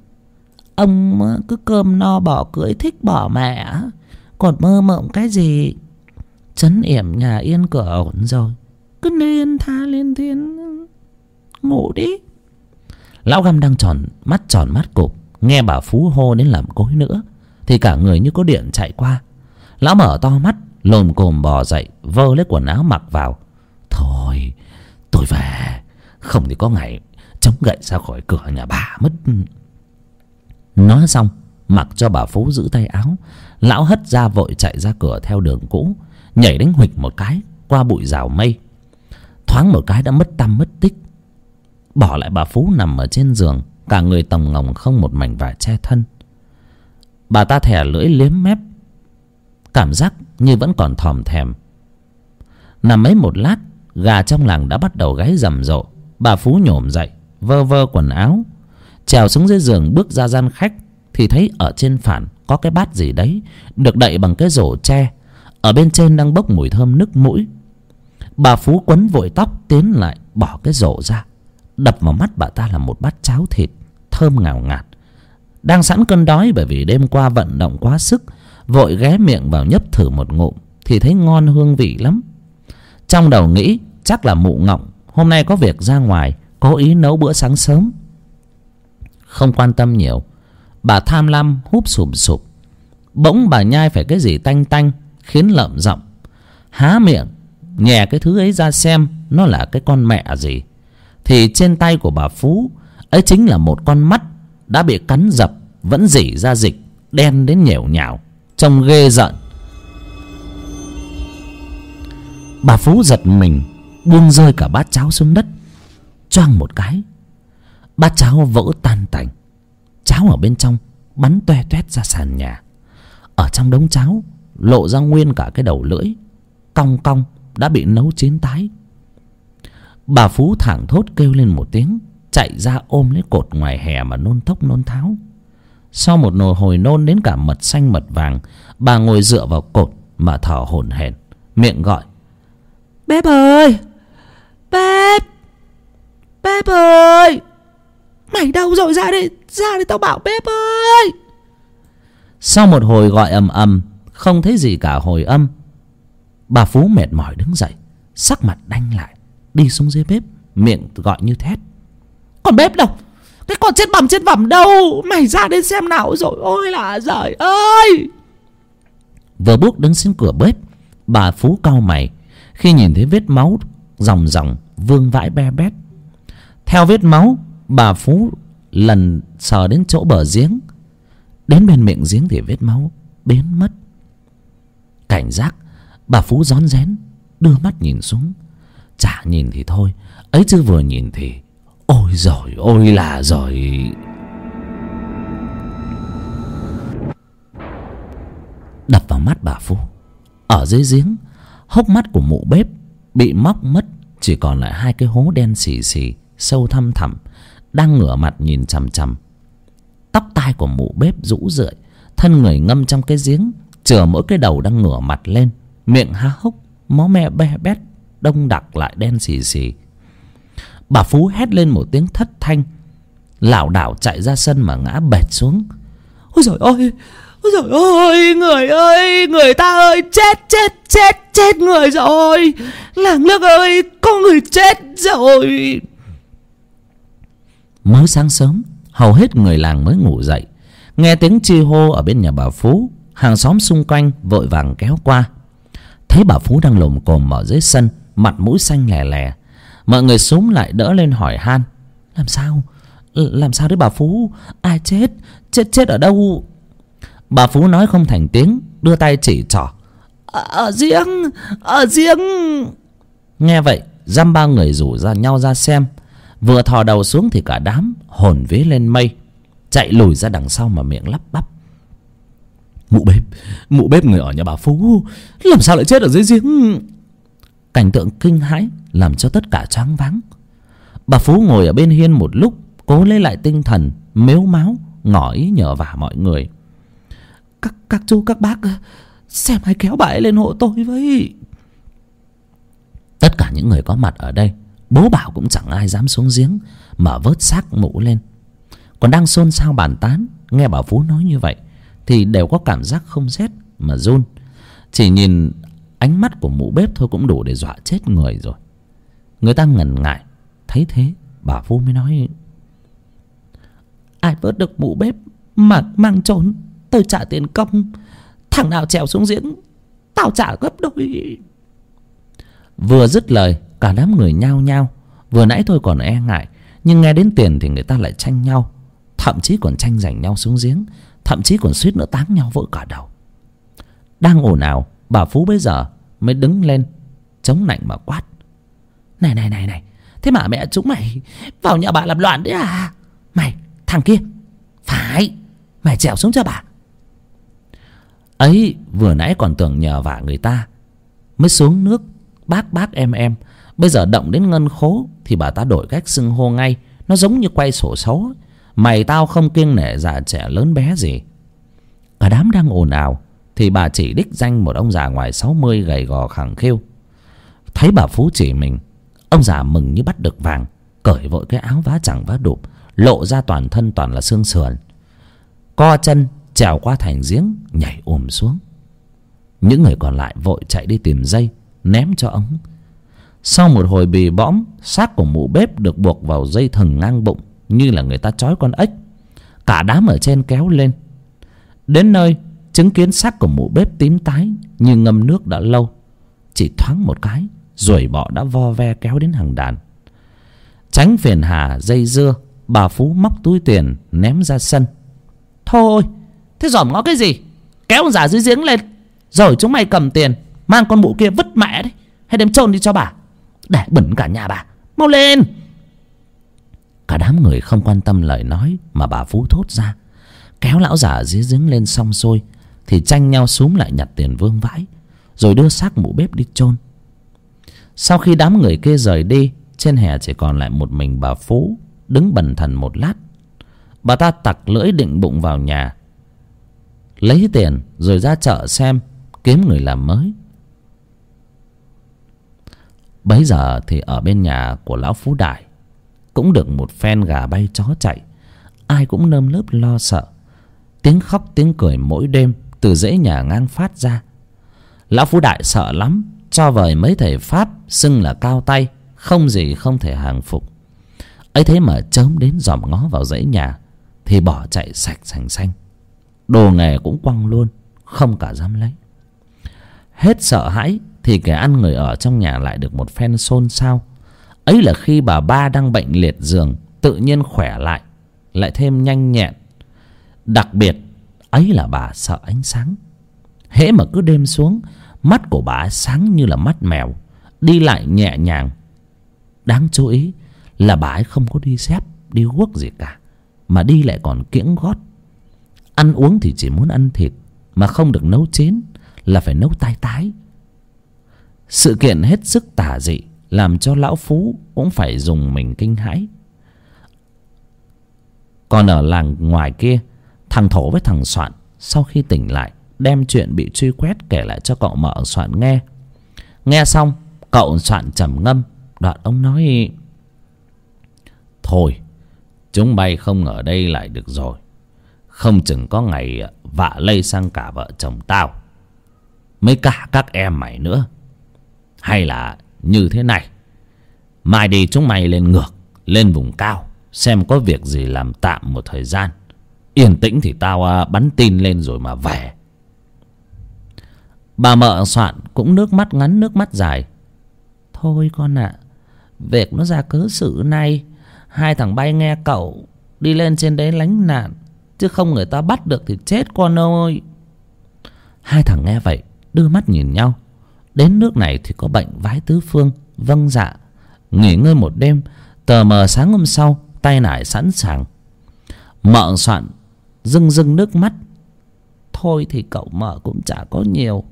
B: ông ờ, cứ cơm no bỏ cưới thích bỏ mẹ còn mơ mộng cái gì? Chấn yểm nhà yên cửa ổn rồi. Cứ nên tha lên thiên, ngủ đi.
A: Lão găm đang tròn mắt tròn mắt cụp nghe bà phú hô đến làm cối nữa, thì cả người như có điện chạy qua. Lão mở to mắt, lồm cồm bò dậy, vơ lấy quần áo mặc vào. Thôi, tôi về. Không thì có ngày chống gậy ra khỏi cửa nhà bà mất nói xong, mặc cho bà phú giữ tay áo, lão hất ra vội chạy ra cửa theo đường cũ, nhảy đánh huỵch một cái, qua bụi rào mây. Thoáng một cái đã mất tăm mất tích. Bỏ lại bà phú nằm ở trên giường, cả người tòng ngòng không một mảnh vải che thân. Bà ta thè lưỡi liếm mép, cảm giác như vẫn còn thòm thèm. Nằm mấy một lát, gà trong làng đã bắt đầu gáy rầm rộ. Bà phú nhổm dậy, vơ vơ quần áo trèo xuống dưới giường bước ra gian khách thì thấy ở trên phản có cái bát gì đấy, được đậy bằng cái rổ tre. Ở bên trên đang bốc mùi thơm nức mũi. Bà phú quấn vội tóc tiến lại bỏ cái rổ ra. Đập vào mắt bà ta là một bát cháo thịt, thơm ngào ngạt. Đang sẵn cơn đói bởi vì đêm qua vận động quá sức, vội ghé miệng vào nhấp thử một ngụm thì thấy ngon hương vị lắm. Trong đầu nghĩ chắc là mụ ngọng, hôm nay có việc ra ngoài, cố ý nấu bữa sáng sớm không quan tâm nhiều. Bà tham lam húp sùm sụp. Bỗng bà nhai phải cái gì tanh tanh, khiến lợm giọng. Há miệng, nhè cái thứ ấy ra xem nó là cái con mẹ gì. Thì trên tay của bà phú, ấy chính là một con mắt đã bị cắn dập, vẫn dỉ ra dịch, đen đến nhểu nhảo trông ghê giận bà phú giật mình, buông rơi cả bát cháo xuống đất, choang một cái bát cháo vỡ tan tành. Cháo ở bên trong bắn toe toét ra sàn nhà. Ở trong đống cháo lộ ra nguyên cả cái đầu lưỡi. Cong cong, đã bị nấu chín tái. Bà phú thảng thốt kêu lên một tiếng, chạy ra ôm lấy cột ngoài hè mà nôn thốc nôn tháo. Sau một nồi hồi nôn đến cả mật xanh mật vàng, bà ngồi dựa vào cột mà thở hổn hển, miệng gọi.
B: Bếp ơi! Bếp! Bếp ơi! Mày đâu rồi ra đây ra đây tao bảo bếp ơi.
A: Sau một hồi gọi ầm ầm không thấy gì cả hồi âm bà phú mệt mỏi đứng dậy sắc mặt đanh lại đi xuống dưới bếp miệng gọi như thét.
B: Còn bếp đâu? Cái con chết bầm chết vẩm đâu? Mày ra đây xem nào rồi ôi là giời ơi.
A: Vừa bước đứng xuống cửa bếp bà phú cau mày khi nhìn thấy vết máu ròng ròng vương vãi be bét. Theo vết máu bà phú lần sờ đến chỗ bờ giếng, đến bên miệng giếng thì vết máu biến mất. Cảnh giác, bà phú rón rén, đưa mắt nhìn xuống. Chả nhìn thì thôi, ấy chứ vừa nhìn thì, ôi rồi ôi là rồi đập vào mắt bà phú. Ở dưới giếng, hốc mắt của mụ bếp bị móc mất, chỉ còn lại hai cái hố đen xì xì sâu thăm thẳm đang ngửa mặt nhìn chằm chằm. Tóc tai của mụ bếp rũ rượi, thân người ngâm trong cái giếng, chừa mỗi cái đầu đang ngửa mặt lên, miệng há hốc máu me be bét, đông đặc lại đen xì xì. Bà phú hét lên một tiếng thất thanh. Lảo đảo chạy ra sân mà ngã bệt xuống.
B: Ôi giời ơi, ôi giời ơi, người ơi, người ta ơi, chết chết chết chết người rồi. Làng nước ơi, có người chết rồi
A: mới sáng sớm hầu hết người làng mới ngủ dậy. Nghe tiếng chi hô ở bên nhà bà phú hàng xóm xung quanh vội vàng kéo qua. Thấy bà phú đang lồm cồm ở dưới sân mặt mũi xanh lè lè. Mọi người xúm lại đỡ lên hỏi han. Làm sao? Làm sao đấy bà phú? Ai chết? Chết chết ở đâu? Bà phú nói không thành tiếng đưa tay chỉ trỏ.
B: Ở, ở giếng ở giếng.
A: Nghe vậy dăm ba người rủ ra nhau ra xem vừa thò đầu xuống thì cả đám hồn vía lên mây, chạy lùi ra đằng sau mà miệng lắp bắp. Mụ bếp mụ bếp người ở nhà bà phú, làm sao lại chết ở dưới giếng? Cảnh tượng kinh hãi làm cho tất cả choáng váng. Bà phú ngồi ở bên hiên một lúc, cố lấy lại tinh thần, mếu máo ngỏ ý nhờ vả mọi người.
B: Các các chú, các bác, xem ai kéo bà ấy lên hộ tôi với.
A: Tất cả những người có mặt ở đây bố bảo cũng chẳng ai dám xuống giếng mà vớt xác mụ lên. Còn đang xôn xao bàn tán, nghe bà phú nói như vậy, thì đều có cảm giác không rét mà run. Chỉ nhìn ánh mắt của mụ bếp thôi cũng đủ để dọa chết người rồi. Người ta ngần ngại, thấy thế, bà phú mới nói,
B: ai vớt được mụ bếp mà mang trốn? Tôi trả tiền công, thằng nào trèo xuống giếng, tao trả gấp đôi.
A: Vừa dứt lời cả đám người nhao nhao. Vừa nãy tôi còn e ngại, nhưng nghe đến tiền thì người ta lại tranh nhau. Thậm chí còn tranh giành nhau xuống giếng, thậm chí còn suýt nữa táng nhau vỡ cả đầu. Đang ồn ào, bà phú bấy giờ mới đứng lên, chống nạnh mà quát.
B: Này này này này, thế mà mẹ chúng mày vào nhà bà làm loạn đấy à? Mày, thằng kia, phải, mày trèo xuống cho bà.
A: Ấy, vừa nãy còn tưởng nhờ vả người ta, mới xuống nước, bác bác, em em bây giờ động đến ngân khố thì bà ta đổi cách xưng hô ngay. Nó giống như quay sổ số mày tao không kiêng nể già trẻ lớn bé gì. Cả đám đang ồn ào, thì bà chỉ đích danh một ông già ngoài sáu mươi gầy gò khẳng khiu. Thấy bà phú chỉ mình, ông già mừng như bắt được vàng, cởi vội cái áo vá chẳng vá đụp, lộ ra toàn thân toàn là xương sườn. Co chân, trèo qua thành giếng, nhảy ùm xuống. Những người còn lại vội chạy đi tìm dây, ném cho ông sau một hồi bì bõm, xác của mụ bếp được buộc vào dây thừng ngang bụng, như là người ta trói con ếch. Cả đám ở trên kéo lên. Đến nơi, chứng kiến xác của mụ bếp tím tái như ngâm nước đã lâu. Chỉ thoáng một cái, ruồi bọ đã vo ve kéo đến hàng đàn. Tránh phiền hà dây dưa, bà phú móc túi tiền ném ra sân.
B: Thôi, thế dòm ngó cái gì? Kéo ông giả dưới giếng lên. Rồi chúng mày cầm tiền, mang con mụ kia vứt mẹ đấy. Hay đem trôn đi cho bà để bẩn cả nhà bà. Mau lên!
A: Cả đám người không quan tâm lời nói mà bà phú thốt ra. Kéo lão già dưới giếng lên xong xuôi, thì tranh nhau xuống lại nhặt tiền vương vãi, rồi đưa xác mụ bếp đi chôn. Sau khi đám người kia rời đi, trên hè chỉ còn lại một mình bà phú đứng bần thần một lát. Bà ta tặc lưỡi định bụng vào nhà, lấy tiền rồi ra chợ xem kiếm người làm mới bấy giờ thì ở bên nhà của lão phú đại, cũng được một phen gà bay chó chạy. Ai cũng nơm nớp lo sợ. Tiếng khóc, tiếng cười mỗi đêm từ dãy nhà ngang phát ra. Lão phú đại sợ lắm, cho vời mấy thầy pháp xưng là cao tay, không gì không thể hàng phục. Ấy thế mà chớm đến dòm ngó vào dãy nhà, thì bỏ chạy sạch sành xanh. Đồ nghề cũng quăng luôn, không cả dám lấy. Hết sợ hãi thì kẻ ăn người ở trong nhà lại được một phen xôn xao. Ấy là khi bà ba đang bệnh liệt giường, tự nhiên khỏe lại lại thêm nhanh nhẹn. Đặc biệt, ấy là bà sợ ánh sáng. Hễ mà cứ đêm xuống, mắt của bà sáng như là mắt mèo, đi lại nhẹ nhàng. Đáng chú ý là bà ấy không có đi dép đi guốc gì cả, mà đi lại còn kiễng gót. Ăn uống thì chỉ muốn ăn thịt, mà không được nấu chín, là phải nấu tai tái sự kiện hết sức tả dị, làm cho lão phú cũng phải dùng mình kinh hãi. Còn ở làng ngoài kia, thằng thổ với thằng soạn sau khi tỉnh lại, đem chuyện bị truy quét kể lại cho cậu mợ soạn nghe. Nghe xong, cậu soạn trầm ngâm, đoạn ông nói, thôi, chúng bay không ở đây lại được rồi. Không chừng có ngày vạ lây sang cả vợ chồng tao. Mấy cả các em mày nữa hay là như thế này. Mai đi chúng mày lên ngược, lên vùng cao, xem có việc gì làm tạm một thời gian. Yên tĩnh thì tao à, bắn tin lên rồi mà về. Bà mợ soạn cũng nước mắt ngắn, nước mắt dài. Thôi con ạ, việc nó ra cớ sự nay hai thằng bay nghe cậu đi lên trên đấy lánh nạn, chứ không người ta bắt được thì chết con ơi. Hai thằng nghe vậy, đưa mắt nhìn nhau đến nước này thì có bệnh vái tứ phương. Vâng dạ. Nghỉ ngơi một đêm, tờ mờ sáng hôm sau, tay nải sẵn sàng. Mợ soạn, rưng rưng nước mắt. Thôi thì cậu mợ cũng chả có nhiều.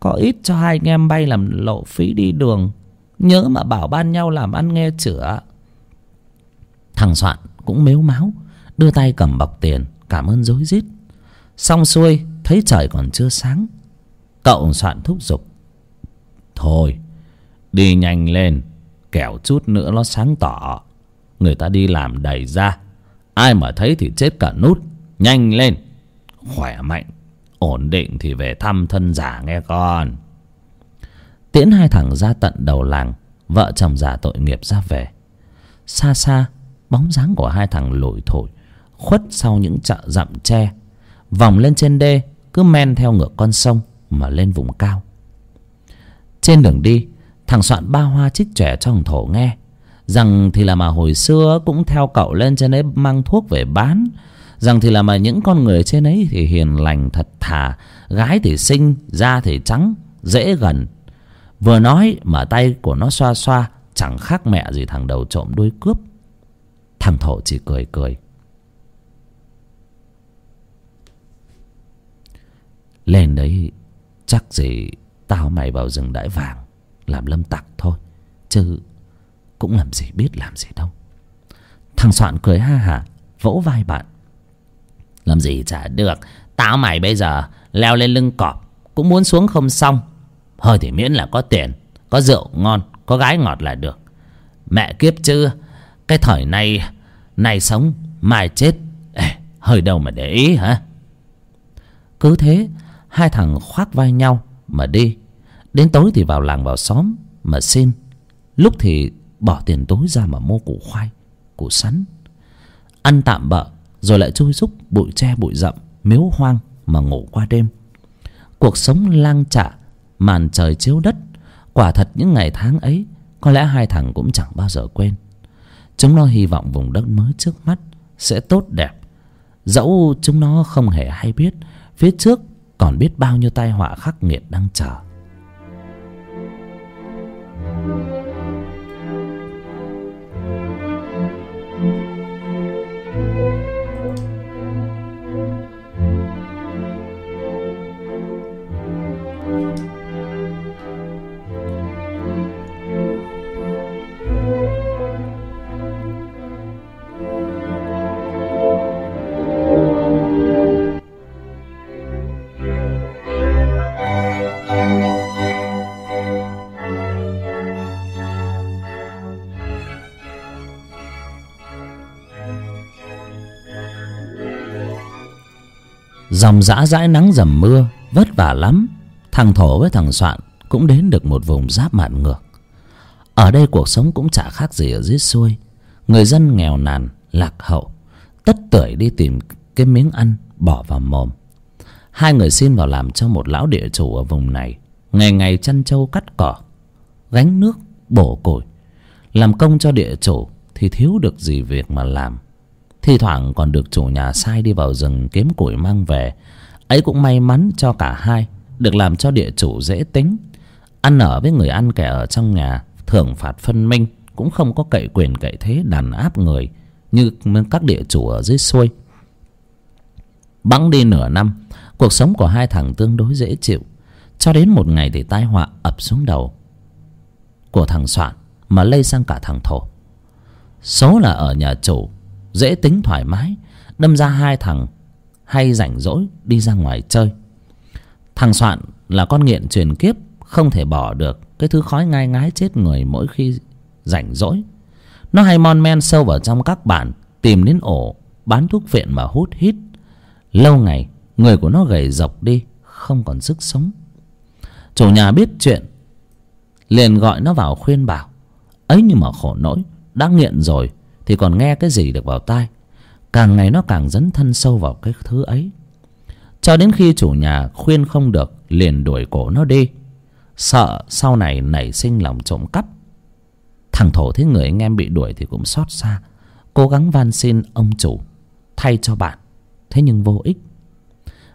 A: Có ít cho hai anh em bay làm lộ phí đi đường. Nhớ mà bảo ban nhau làm ăn nghe chữa thằng soạn cũng mếu máo đưa tay cầm bọc tiền, cảm ơn rối rít. Xong xuôi, thấy trời còn chưa sáng. Cậu soạn thúc giục thôi. Đi nhanh lên, kẻo chút nữa nó sáng tỏ. Người ta đi làm đầy ra. Ai mà thấy thì chết cả nút. Nhanh lên. Khỏe mạnh. Ổn định thì về thăm thân giả nghe con. Tiễn hai thằng ra tận đầu làng. Vợ chồng già tội nghiệp ra về. Xa xa, bóng dáng của hai thằng lủi thổi khuất sau những chợ dặm tre. Vòng lên trên đê, cứ men theo ngược con sông mà lên vùng cao trên đường đi, thằng soạn ba hoa trích trẻ cho thằng thổ nghe, rằng thì là mà hồi xưa cũng theo cậu lên trên ấy mang thuốc về bán, rằng thì là mà những con người trên ấy thì hiền lành thật thà, gái thì xinh, da thì trắng, dễ gần. Vừa nói mà tay của nó xoa xoa, chẳng khác mẹ gì thằng đầu trộm đuôi cướp. Thằng thổ chỉ cười cười. Lên đấy, chắc gì tao mày vào rừng đãi vàng làm lâm tặc thôi chứ cũng làm gì biết làm gì đâu. Thằng soạn cười ha hả vỗ vai bạn. Làm gì chả được tao mày bây giờ leo lên lưng cọp cũng muốn xuống không xong. Hơi thì miễn là có tiền có rượu ngon có gái ngọt là được. Mẹ kiếp chứ cái thời này nay sống mai chết. Ê, hơi đâu mà để ý hả? Cứ thế hai thằng khoác vai nhau mà đi đến tối thì vào làng vào xóm mà xin. Lúc thì bỏ tiền tối ra mà mua củ khoai, củ sắn. Ăn tạm bợ, rồi lại chui rúc bụi tre bụi rậm, miếu hoang mà ngủ qua đêm. Cuộc sống lang chạ màn trời chiếu đất. Quả thật những ngày tháng ấy, có lẽ hai thằng cũng chẳng bao giờ quên. Chúng nó hy vọng vùng đất mới trước mắt sẽ tốt đẹp. Dẫu chúng nó không hề hay biết phía trước còn biết bao nhiêu tai họa khắc nghiệt đang chờ. Thank you. Dòng dã dãi nắng dầm mưa, vất vả lắm. Thằng thổ với thằng soạn cũng đến được một vùng giáp mạn ngược. Ở đây cuộc sống cũng chả khác gì ở dưới xuôi. Người dân nghèo nàn, lạc hậu, tất tưởi đi tìm cái miếng ăn, bỏ vào mồm. Hai người xin vào làm cho một lão địa chủ ở vùng này, ngày ngày chăn trâu cắt cỏ, gánh nước, bổ củi. Làm công cho địa chủ thì thiếu được gì việc mà làm thi thoảng còn được chủ nhà sai đi vào rừng kiếm củi mang về. Ấy cũng may mắn cho cả hai, được làm cho địa chủ dễ tính. Ăn ở với người ăn kẻ ở trong nhà, thưởng phạt phân minh, cũng không có cậy quyền cậy thế đàn áp người, như các địa chủ ở dưới xuôi. Bẵng đi nửa năm, cuộc sống của hai thằng tương đối dễ chịu. Cho đến một ngày thì tai họa ập xuống đầu của thằng soạn, mà lây sang cả thằng thổ. Số là ở nhà chủ dễ tính thoải mái, đâm ra hai thằng hay rảnh rỗi đi ra ngoài chơi. Thằng soạn là con nghiện truyền kiếp, không thể bỏ được cái thứ khói ngai ngái chết người mỗi khi rảnh rỗi. Nó hay mon men sâu vào trong các bản tìm đến ổ, bán thuốc viện mà hút hít. Lâu ngày, người của nó gầy dọc đi, không còn sức sống. Chủ nhà biết chuyện, liền gọi nó vào khuyên bảo. Ấy nhưng mà khổ nỗi, đã nghiện rồi thì còn nghe cái gì được vào tai. Càng ngày nó càng dấn thân sâu vào cái thứ ấy. Cho đến khi chủ nhà khuyên không được, liền đuổi cổ nó đi. Sợ sau này nảy sinh lòng trộm cắp. Thằng thổ thấy người anh em bị đuổi thì cũng xót xa. Cố gắng van xin ông chủ, thay cho bạn. Thế nhưng vô ích.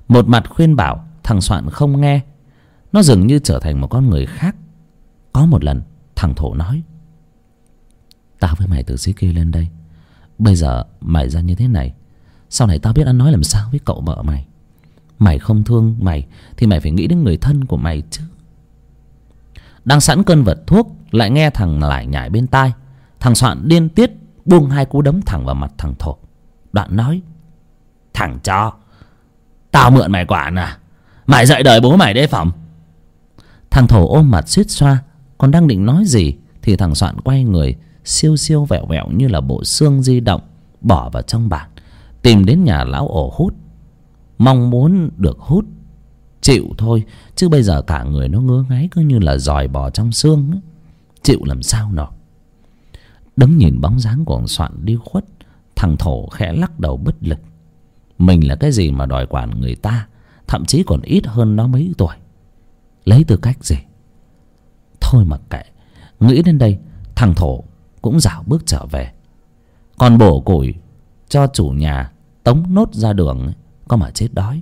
A: Một mặt khuyên bảo, thằng soạn không nghe. Nó dường như trở thành một con người khác. Có một lần, thằng thổ nói tao với mày từ dưới kia lên đây. Bây giờ mày ra như thế này, sau này tao biết ăn nói làm sao với cậu vợ mày. Mày không thương mày thì mày phải nghĩ đến người thân của mày chứ. Đang sẵn cơn vật thuốc, lại nghe thằng lại nhảy bên tai. Thằng soạn điên tiết, buông hai cú đấm thẳng vào mặt thằng thổ đoạn nói, thằng cho tao mượn mày quản à? Mày dạy đời bố mày đấy phẩm. Thằng thổ ôm mặt suýt xoa, còn đang định nói gì thì thằng soạn quay người siêu siêu vẹo vẹo như là bộ xương di động bỏ vào trong bàn, tìm đến nhà lão ổ hút. Mong muốn được hút, chịu thôi, chứ bây giờ cả người nó ngứa ngáy cứ như là giòi bò trong xương ấy. chịu làm sao nọ. Đứng nhìn bóng dáng của ông soạn đi khuất, thằng thổ khẽ lắc đầu bất lực. Mình là cái gì mà đòi quản người ta, thậm chí còn ít hơn nó mấy tuổi. Lấy tư cách gì? Thôi mặc kệ, nghĩ đến đây, thằng thổ cũng dạo bước trở về. Còn bổ củi cho chủ nhà tống nốt ra đường, có mà chết đói.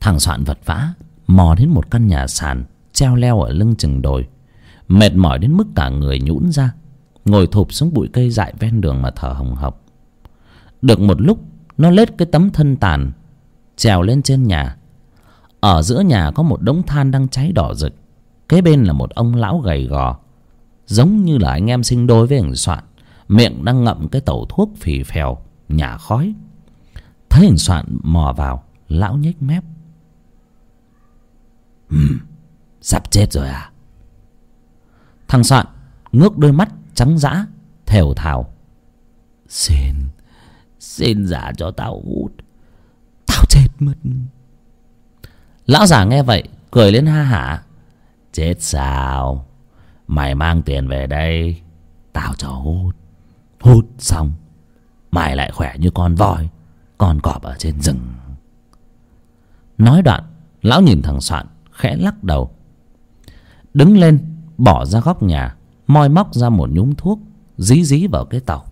A: Thằng soạn vật vã, mò đến một căn nhà sàn, treo leo ở lưng chừng đồi. Mệt mỏi đến mức cả người nhũn ra, ngồi thụp xuống bụi cây dại ven đường mà thở hồng hộc. Được một lúc, nó lết cái tấm thân tàn, trèo lên trên nhà. Ở giữa nhà có một đống than đang cháy đỏ rực, kế bên là một ông lão gầy gò giống như là anh em sinh đôi với hình soạn. Miệng đang ngậm cái tẩu thuốc phì phèo nhả khói. Thấy hình soạn mò vào lão nhếch mép. Ừm, sắp chết rồi à? Thằng soạn ngước đôi mắt trắng dã thều thào. Xin xin giả cho tao hút tao chết mất. Lão già nghe vậy cười lên ha hả. Chết sao? Mày mang tiền về đây, tao cho hút. Hút xong, mày lại khỏe như con voi, con cọp ở trên rừng. Nói đoạn, lão nhìn thằng soạn, khẽ lắc đầu. Đứng lên, bỏ ra góc nhà, moi móc ra một nhúm thuốc, dí dí vào cái tàu.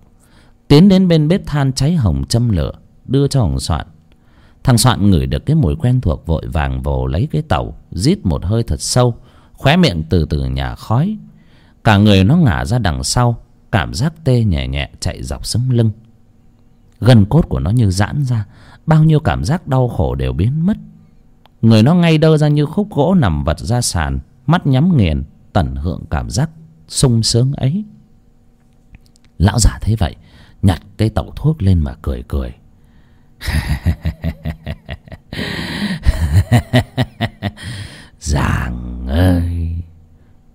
A: Tiến đến bên bếp than cháy hồng châm lửa, đưa cho thằng soạn. Thằng soạn ngửi được cái mùi quen thuộc vội vàng vồ lấy cái tàu, rít một hơi thật sâu, khóe miệng từ từ nhả khói cả người nó ngả ra đằng sau, cảm giác tê nhẹ nhẹ chạy dọc sống lưng. Gân cốt của nó như giãn ra, bao nhiêu cảm giác đau khổ đều biến mất. Người nó ngay đơ ra như khúc gỗ nằm vật ra sàn, mắt nhắm nghiền tận hưởng cảm giác sung sướng ấy. Lão già thấy vậy, nhặt cây tẩu thuốc lên mà cười cười. Giàng ơi!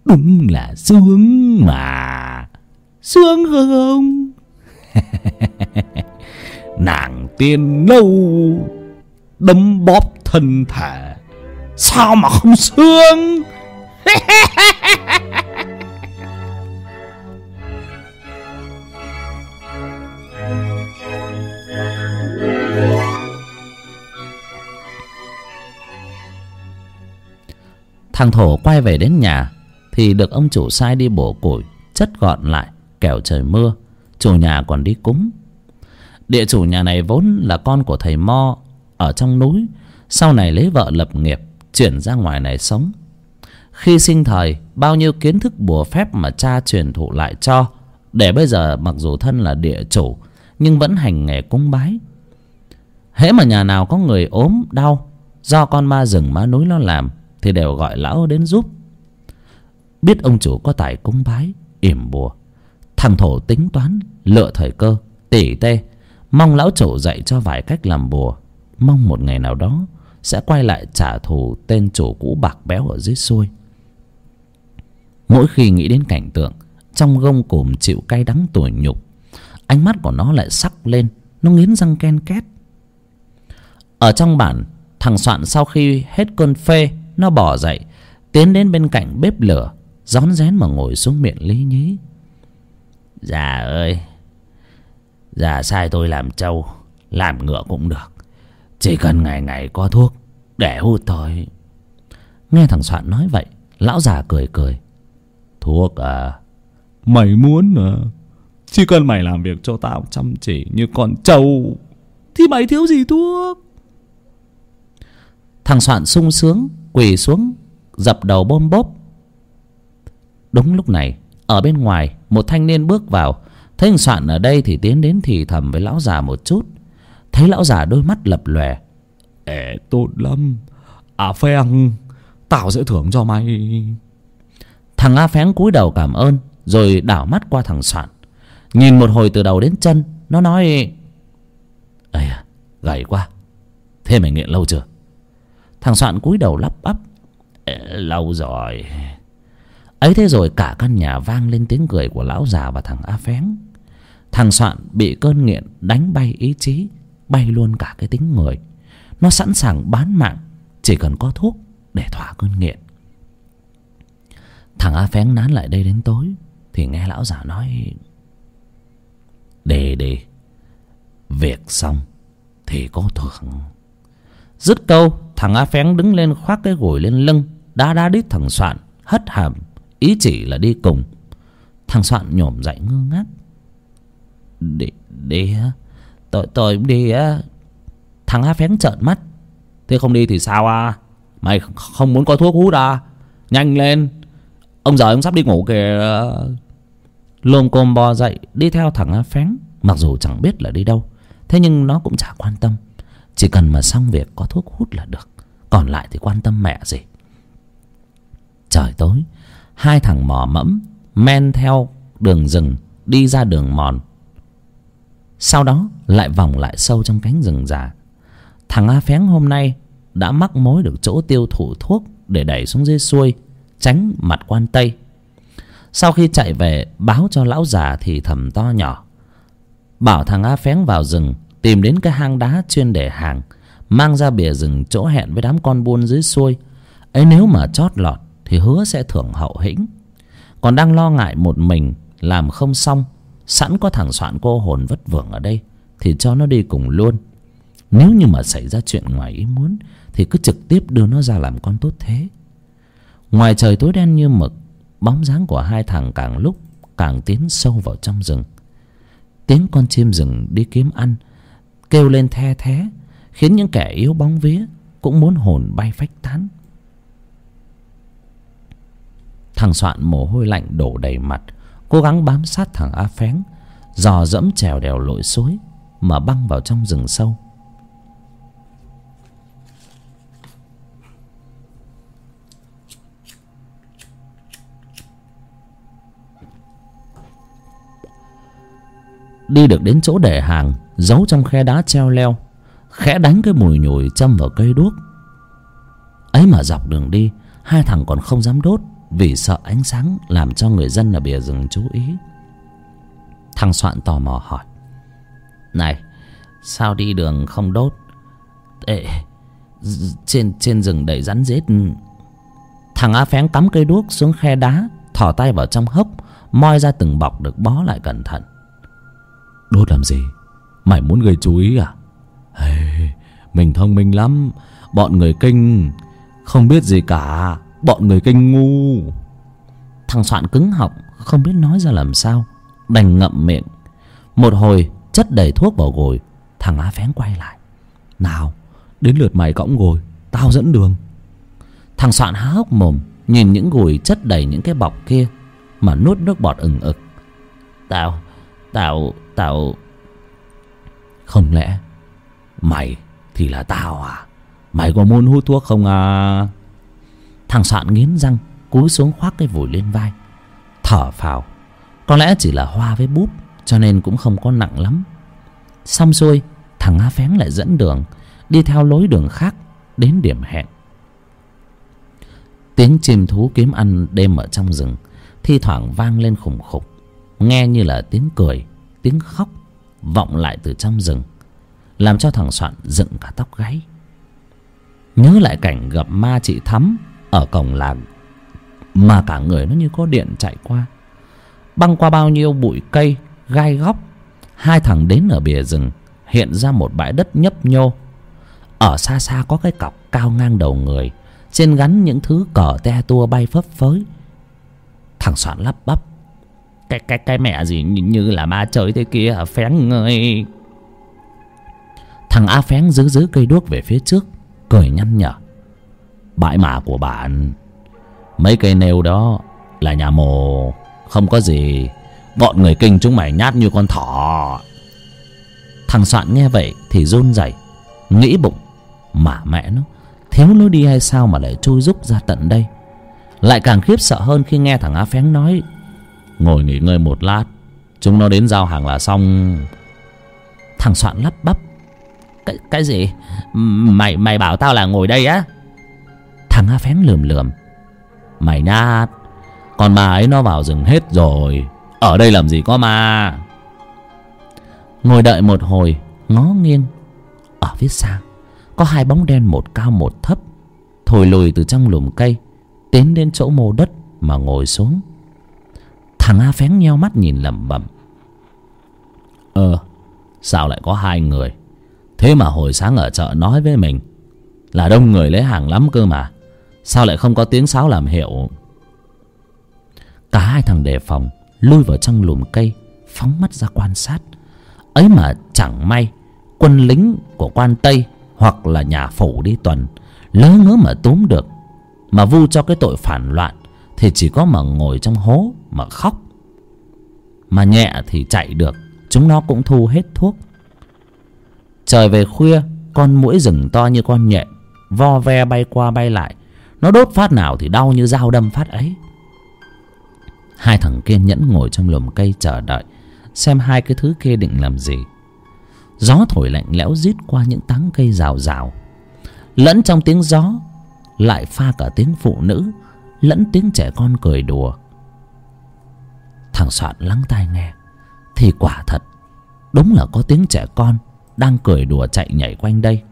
A: Đúng là sướng mà. Sướng không? Nàng
C: tiên lâu, đấm bóp thân thể. Sao mà không xương
A: thằng thổ quay về đến nhà thì được ông chủ sai đi bổ củi, chất gọn lại, kẻo trời mưa. Chủ nhà còn đi cúng. Địa chủ nhà này vốn là con của thầy mo, ở trong núi, sau này lấy vợ lập nghiệp, chuyển ra ngoài này sống. Khi sinh thời, bao nhiêu kiến thức bùa phép mà cha truyền thụ lại cho, để bây giờ mặc dù thân là địa chủ, nhưng vẫn hành nghề cúng bái. Hễ mà nhà nào có người ốm, đau, do con ma rừng ma núi nó làm, thì đều gọi lão đến giúp biết ông chủ có tài cúng bái, yểm bùa. Thằng thổ tính toán, lựa thời cơ, tỉ tê. Mong lão chủ dạy cho vài cách làm bùa. Mong một ngày nào đó, sẽ quay lại trả thù tên chủ cũ bạc béo ở dưới xuôi. Mỗi khi nghĩ đến cảnh tượng, trong gông cùm chịu cay đắng tủi nhục, ánh mắt của nó lại sắc lên, nó nghiến răng ken két. Ở trong bản, thằng soạn sau khi hết cơn phê, nó bỏ dậy, tiến đến bên cạnh bếp lửa rón rén mà ngồi xuống miệng lý nhí. Già ơi già sai tôi làm trâu làm ngựa cũng được. Chỉ cần ngày ngày có thuốc để hút thôi. Nghe thằng soạn nói vậy lão già cười cười.
C: Thuốc à? Mày muốn à? Chỉ cần mày làm việc cho tao chăm chỉ như con trâu thì mày thiếu gì thuốc?
A: Thằng soạn sung sướng quỳ xuống dập đầu bôm bốp đúng lúc này ở bên ngoài một thanh niên bước vào. Thấy thằng soạn ở đây thì tiến đến thì thầm với lão già một chút. Thấy lão già đôi mắt lập lòe.
C: Ẻ tốt lắm. À phèn tao sẽ thưởng cho mày.
A: Thằng a phén cúi đầu cảm ơn rồi đảo mắt qua thằng soạn. Nhìn một hồi từ đầu đến chân nó nói ây à gầy quá. Thế mày nghiện lâu chưa? Thằng soạn cúi đầu lắp bắp lâu rồi ấy thế rồi cả căn nhà vang lên tiếng cười của lão già và thằng a phén. Thằng soạn bị cơn nghiện đánh bay ý chí, bay luôn cả cái tính người. Nó sẵn sàng bán mạng, chỉ cần có thuốc để thỏa cơn nghiện. Thằng a phén nán lại đây đến tối, thì nghe lão già nói đề đề việc xong thì có thưởng. Dứt câu, thằng a phén đứng lên khoác cái gùi lên lưng, đá đá đít thằng soạn, hất hàm ý chỉ là đi cùng. Thằng soạn nhổm dậy ngơ ngác. Đi đi á. Tôi tôi cũng đi á. Thằng á phén trợn mắt. Thế không đi thì sao à? Mày không muốn có thuốc hút à? Nhanh lên. Ông giờ ông sắp đi ngủ kìa. Lôm côm bò dậy, đi theo thằng á phén. Mặc dù chẳng biết là đi đâu, thế nhưng nó cũng chả quan tâm. Chỉ cần mà xong việc có thuốc hút là được. Còn lại thì quan tâm mẹ gì? Trời tối hai thằng mò mẫm men theo đường rừng đi ra đường mòn. Sau đó lại vòng lại sâu trong cánh rừng già. Thằng a phén hôm nay đã mắc mối được chỗ tiêu thụ thuốc để đẩy xuống dưới xuôi, tránh mặt quan tây. Sau khi chạy về báo cho lão già thì thầm to nhỏ. Bảo thằng a phén vào rừng tìm đến cái hang đá chuyên để hàng, mang ra bìa rừng chỗ hẹn với đám con buôn dưới xuôi. Ấy nếu mà chót lọt thì hứa sẽ thưởng hậu hĩnh. Còn đang lo ngại một mình làm không xong, sẵn có thằng soạn cô hồn vất vưởng ở đây, thì cho nó đi cùng luôn. Nếu như mà xảy ra chuyện ngoài ý muốn, thì cứ trực tiếp đưa nó ra làm con tốt thế. Ngoài trời tối đen như mực, bóng dáng của hai thằng càng lúc càng tiến sâu vào trong rừng. Tiếng con chim rừng đi kiếm ăn, kêu lên the thé, khiến những kẻ yếu bóng vía cũng muốn hồn bay phách tán thằng soạn mồ hôi lạnh đổ đầy mặt, cố gắng bám sát thằng a phén, dò dẫm trèo đèo lội suối mà băng vào trong rừng sâu. Đi được đến chỗ để hàng, giấu trong khe đá treo leo, khẽ đánh cái mùi nhùi châm vào cây đuốc. Ấy mà dọc đường đi, hai thằng còn không dám đốt vì sợ ánh sáng làm cho người dân ở bìa rừng chú ý. Thằng soạn tò mò hỏi này sao đi đường không đốt? Ê, trên trên rừng đầy rắn rết.
B: Thằng a phén cắm cây đuốc xuống khe đá thò tay vào trong hốc moi ra từng bọc được bó lại cẩn thận.
C: Đốt làm gì? Mày muốn gây chú ý à? Hey, mình thông minh lắm bọn người kinh không biết gì cả bọn người kinh ngu.
B: Thằng soạn cứng họng, không biết nói ra làm sao, đành ngậm miệng. Một hồi, chất đầy thuốc vào gồi, thằng á phén quay lại.
C: Nào, đến lượt mày cõng gồi tao dẫn đường.
B: Thằng soạn há hốc mồm, nhìn những gùi chất đầy những cái bọc kia, mà nuốt nước bọt ừng ực. Tao tao tao
C: không lẽ mày thì là tao à? Mày có muốn hút thuốc không à?
B: Thằng soạn nghiến răng, cúi xuống khoác cái vùi lên vai. Thở phào. Có lẽ chỉ là hoa với búp, cho nên cũng không có nặng lắm. Xong xuôi, thằng a phén lại dẫn đường, đi theo lối đường khác, đến điểm hẹn. Tiếng chim thú kiếm ăn đêm ở trong rừng, thi thoảng vang lên khủng khục. Nghe như là tiếng cười, tiếng khóc, vọng lại từ trong rừng, làm cho thằng soạn dựng cả tóc gáy. Nhớ lại cảnh gặp ma chị thắm ở cổng làng. Mà cả người nó như có điện chạy qua. Băng qua bao nhiêu bụi cây gai góc hai thằng đến ở bìa rừng hiện ra một bãi đất nhấp nhô. Ở xa xa có cái cọc cao ngang đầu người trên gắn những thứ cờ te tua bay phấp phới. Thằng soạn lắp bắp cái cái cái mẹ gì như, như là ma chơi thế kia hả phén ơi? Thằng a phén giữ giữ cây đuốc về phía trước cười nhăn nhở bãi mả của bạn. Mấy cây nêu đó là nhà mồ, không có gì. Bọn người kinh chúng mày nhát như con thỏ. Thằng soạn nghe vậy thì run rẩy, nghĩ bụng, mà mẹ nó, thiếu lối đi hay sao mà lại trôi rúc ra tận đây? Lại càng khiếp sợ hơn khi nghe thằng á phén nói, ngồi nghỉ ngơi một lát, chúng nó đến giao hàng là xong. Thằng soạn lắp bắp, cái cái gì? Mày mày bảo tao là ngồi đây á thằng a phén lườm lườm. Mày nhát còn ma ấy nó vào rừng hết rồi, ở đây làm gì có ma? Ngồi đợi một hồi, ngó nghiêng. Ở phía xa, có hai bóng đen một cao một thấp, thổi lùi từ trong lùm cây, tiến đến chỗ mô đất mà ngồi xuống. Thằng a phén nheo mắt nhìn lẩm bẩm. Ờ sao lại có hai người? Thế mà hồi sáng ở chợ nói với mình là đông người lấy hàng lắm cơ mà sao lại không có tiếng sáo làm hiệu? Cả hai thằng đề phòng, lui vào trong lùm cây, phóng mắt ra quan sát. Ấy mà chẳng may, quân lính của quan tây hoặc là nhà phủ đi tuần, lỡ ngớ mà túm được, mà vu cho cái tội phản loạn, thì chỉ có mà ngồi trong hố mà khóc. Mà nhẹ thì chạy được, chúng nó cũng thu hết thuốc. Trời về khuya, con muỗi rừng to như con nhện, vo ve bay qua bay lại nó đốt phát nào thì đau như dao đâm phát ấy. Hai thằng kiên nhẫn ngồi trong lùm cây chờ đợi, xem hai cái thứ kia định làm gì. Gió thổi lạnh lẽo rít qua những tán cây rào rào. Lẫn trong tiếng gió, lại pha cả tiếng phụ nữ, lẫn tiếng trẻ con cười đùa. Thằng soạn lắng tai nghe, thì quả thật, đúng là có tiếng trẻ con đang cười đùa chạy nhảy quanh đây.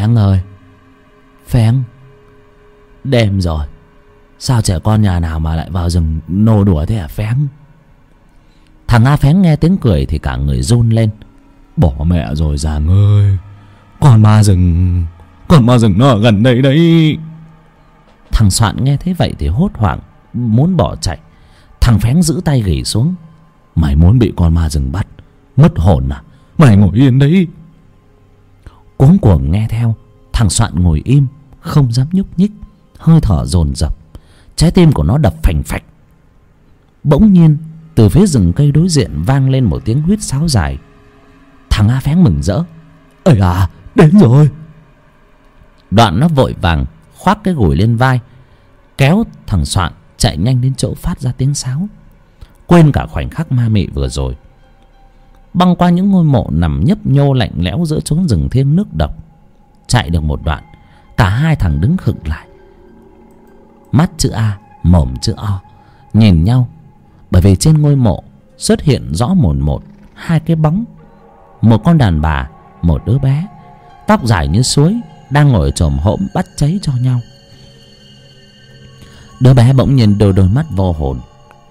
B: Phén ơi. Phén đêm rồi. Sao trẻ con nhà nào mà lại vào rừng nô đùa thế hả? Phén thằng a phén nghe tiếng cười thì cả người run lên.
C: Bỏ mẹ rồi giàng ơi con ma rừng, con ma rừng nó ở gần đây đấy.
B: Thằng soạn nghe thế vậy thì hốt hoảng, muốn bỏ chạy. Thằng phén giữ tay gỉ xuống.
C: Mày muốn bị con ma rừng bắt, mất hồn à? Mày ngồi yên đấy
B: cuống cuồng nghe theo. Thằng soạn ngồi im, không dám nhúc nhích, hơi thở dồn dập. Trái tim của nó đập phành phạch. Bỗng nhiên, từ phía rừng cây đối diện vang lên một tiếng huýt sáo dài. Thằng a phén mừng rỡ.
C: Ơi à đến rồi.
B: Đoạn nó vội vàng khoác cái gùi lên vai, kéo thằng soạn chạy nhanh đến chỗ phát ra tiếng sáo. Quên cả khoảnh khắc ma mị vừa rồi băng qua những ngôi mộ nằm nhấp nhô lạnh lẽo giữa chốn rừng thiêng nước độc, chạy được một đoạn, cả hai thằng đứng khựng lại.
A: Mắt chữ a, mồm chữ o, nhìn nhau, bởi vì trên ngôi mộ xuất hiện rõ mồn một, hai cái bóng. Một con đàn bà, một đứa bé, tóc dài như suối, đang ngồi chồm hỗn bắt cháy cho nhau. Đứa bé bỗng nhiên đôi đôi mắt vô hồn,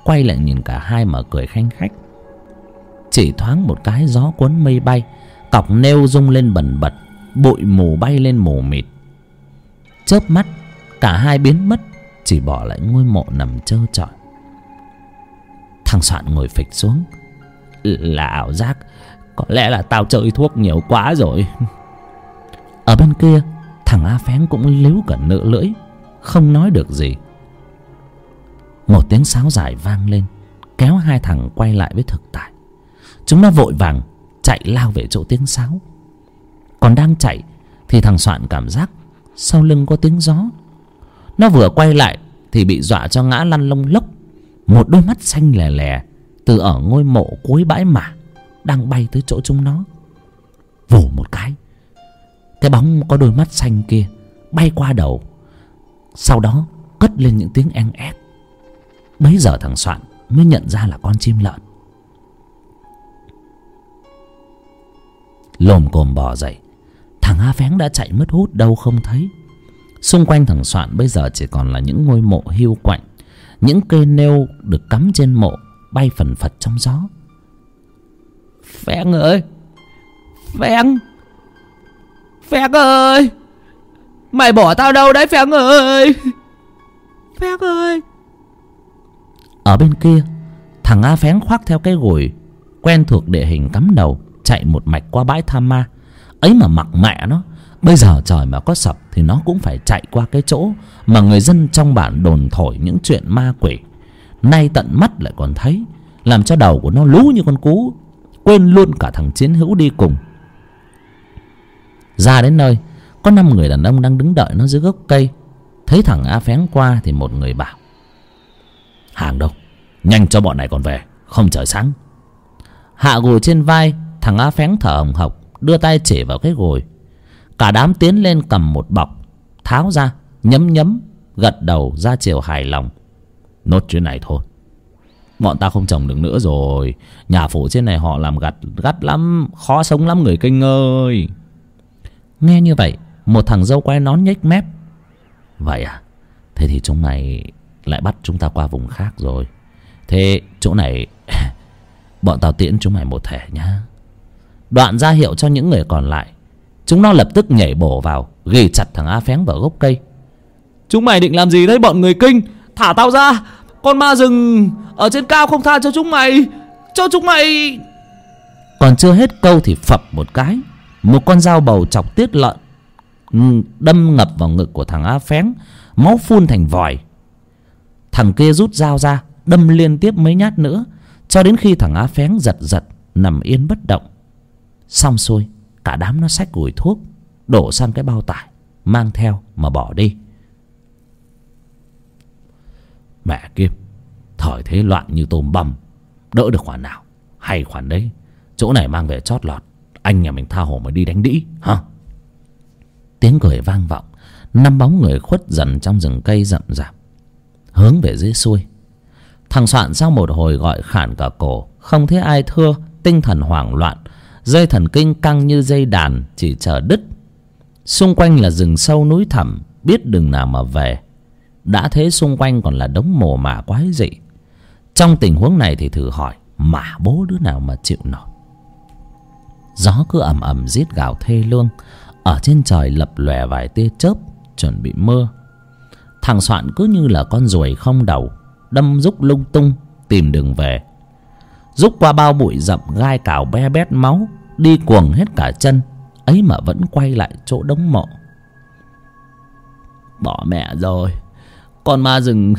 A: quay lại nhìn cả hai mà cười khanh khách chỉ thoáng một cái gió cuốn mây bay, cọc nêu rung lên bần bật, bụi mù bay lên mù mịt. Chớp mắt, cả hai biến mất, chỉ bỏ lại ngôi mộ nằm trơ trọi. Thằng soạn ngồi phịch xuống. Là ảo giác, có lẽ là tao chơi thuốc nhiều quá rồi. Ở bên kia, thằng a phén cũng líu cả nửa lưỡi, không nói được gì. Một tiếng sáo dài vang lên, kéo hai thằng quay lại với thực tại chúng nó vội vàng chạy lao về chỗ tiếng sáo. Còn đang chạy thì thằng soạn cảm giác sau lưng có tiếng gió. Nó vừa quay lại thì bị dọa cho ngã lăn lông lốc. Một đôi mắt xanh lè lè từ ở ngôi mộ cuối bãi mả đang bay tới chỗ chúng nó. Vù một cái cái bóng có đôi mắt xanh kia bay qua đầu. Sau đó cất lên những tiếng en ép. Bấy giờ thằng soạn mới nhận ra là con chim lợn. Lồm cồm bò dậy. Thằng a phén đã chạy mất hút đâu không thấy. Xung quanh thằng soạn bây giờ chỉ còn là những ngôi mộ hiu quạnh, những cây nêu được cắm trên mộ bay phần phật trong gió. Phén ơi! Phén! Phén ơi! Mày bỏ tao đâu đấy, phén ơi! Phén ơi! Ở bên kia, thằng a phén khoác theo cái gùi quen thuộc địa hình cắm đầu chạy một mạch qua bãi tham ma. Ấy mà mặc mẹ nó, bây giờ trời mà có sập thì nó cũng phải chạy qua cái chỗ mà người dân trong bản đồn thổi những chuyện ma quỷ. Nay tận mắt lại còn thấy, làm cho đầu của nó lú như con cú, quên luôn cả thằng chiến hữu đi cùng. Ra đến nơi, có năm người đàn ông đang đứng đợi nó dưới gốc cây. Thấy thằng a phén qua thì một người bảo, hàng đâu? Nhanh cho bọn này còn về, không trời sáng. Hạ gù trên vai thằng á phén thở hồng hộc, đưa tay chỉ vào cái gùi cả đám tiến lên cầm một bọc, tháo ra, nhấm nhấm, gật đầu ra chiều hài lòng. Nốt chuyện này thôi. Bọn ta không trồng được nữa rồi. Nhà phủ trên này họ làm gặt, gắt lắm, khó sống lắm người kinh ơi. Nghe như vậy, một thằng dâu quay nón nhếch mép. Vậy à? Thế thì chúng này lại bắt chúng ta qua vùng khác rồi. Thế chỗ này, bọn tao tiễn chúng mày một thẻ nhá đoạn ra hiệu cho những người còn lại. Chúng nó lập tức nhảy bổ vào ghi chặt thằng a phén vào gốc cây.
C: Chúng mày định làm gì đấy bọn người kinh? Thả tao ra! Con ma rừng ở trên cao không tha cho chúng mày! Cho chúng mày!
A: Còn chưa hết câu thì phập một cái. Một con dao bầu chọc tiết lợn đâm ngập vào ngực của thằng a phén máu phun thành vòi. Thằng kia rút dao ra đâm liên tiếp mấy nhát nữa cho đến khi thằng á phén giật giật nằm yên bất động xong xuôi, cả đám nó xách gùi thuốc, đổ sang cái bao tải, mang theo mà bỏ đi. Mẹ kiếp, thời thế loạn như tôm bầm đỡ được khoản nào? Hay khoản đấy, chỗ này mang về chót lọt, anh nhà mình tha hồ mà đi đánh đĩ hả tiếng cười vang vọng, năm bóng người khuất dần trong rừng cây rậm rạp, hướng về dưới xuôi. Thằng soạn sau một hồi gọi khản cả cổ, không thấy ai thưa, tinh thần hoảng loạn dây thần kinh căng như dây đàn, chỉ chờ đứt. Xung quanh là rừng sâu núi thẳm, biết đường nào mà về. Đã thế xung quanh còn là đống mồ mả quái dị. Trong tình huống này thì thử hỏi, mà bố đứa nào mà chịu nổi? Gió cứ ầm ầm rít gào thê lương, ở trên trời lập lòe vài tia chớp, chuẩn bị mưa. Thằng soạn cứ như là con ruồi không đầu, đâm rúc lung tung, tìm đường về rúc qua bao bụi rậm gai cào be bét máu, đi cuồng hết cả chân, ấy mà vẫn quay lại chỗ đống mộ. Bỏ mẹ rồi, con ma rừng,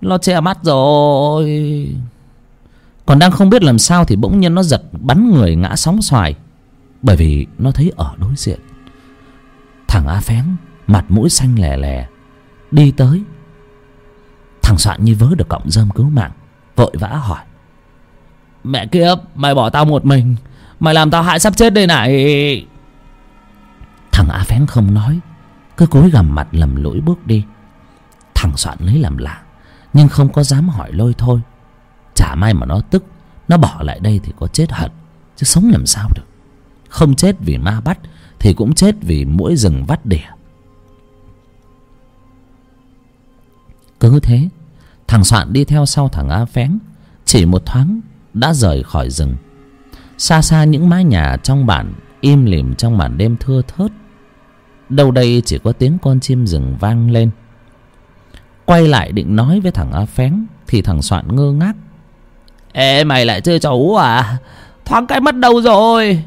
A: nó che mắt rồi. Còn đang không biết làm sao thì bỗng nhiên nó giật bắn người ngã sóng xoài, bởi vì nó thấy ở đối diện. Thằng a phén, mặt mũi xanh lè lè, đi tới. Thằng soạn như vớ được cọng rơm cứu mạng, vội vã hỏi mẹ kiếp mày bỏ tao một mình. Mày làm tao hại sắp chết đây này. Thằng a phén không nói, cứ cúi gằm mặt lầm lũi bước đi. Thằng soạn lấy làm lạ, nhưng không có dám hỏi lôi thôi. Chả may mà nó tức, nó bỏ lại đây thì có chết hận, chứ sống làm sao được. Không chết vì ma bắt, thì cũng chết vì mũi rừng vắt đỉa. Cứ thế, thằng soạn đi theo sau thằng a phén, chỉ một thoáng đã rời khỏi rừng. Xa xa những mái nhà trong bản im lìm trong màn đêm thưa thớt. Đâu đây chỉ có tiếng con chim rừng vang lên. Quay lại định nói với thằng a phén thì thằng soạn ngơ ngác. Ê mày lại chơi trò ú à? Thoáng cái mất đâu rồi?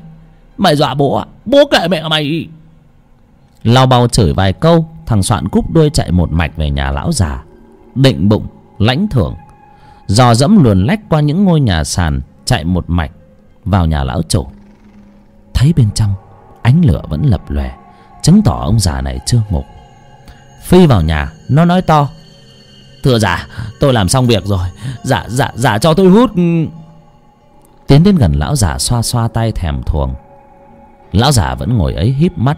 A: Mày dọa bố à? Bố kệ mẹ mày. Lau bao chửi vài câu thằng soạn cúp đuôi chạy một mạch về nhà lão già định bụng lãnh thưởng dò dẫm luồn lách qua những ngôi nhà sàn, chạy một mạch vào nhà lão chủ. Thấy bên trong, ánh lửa vẫn lập lòe, chứng tỏ ông già này chưa ngủ. Phi vào nhà, nó nói to, thưa giả tôi làm xong việc rồi. Giả giả giả cho tôi hút. Tiến đến gần lão già xoa xoa tay thèm thuồng. Lão già vẫn ngồi ấy híp mắt.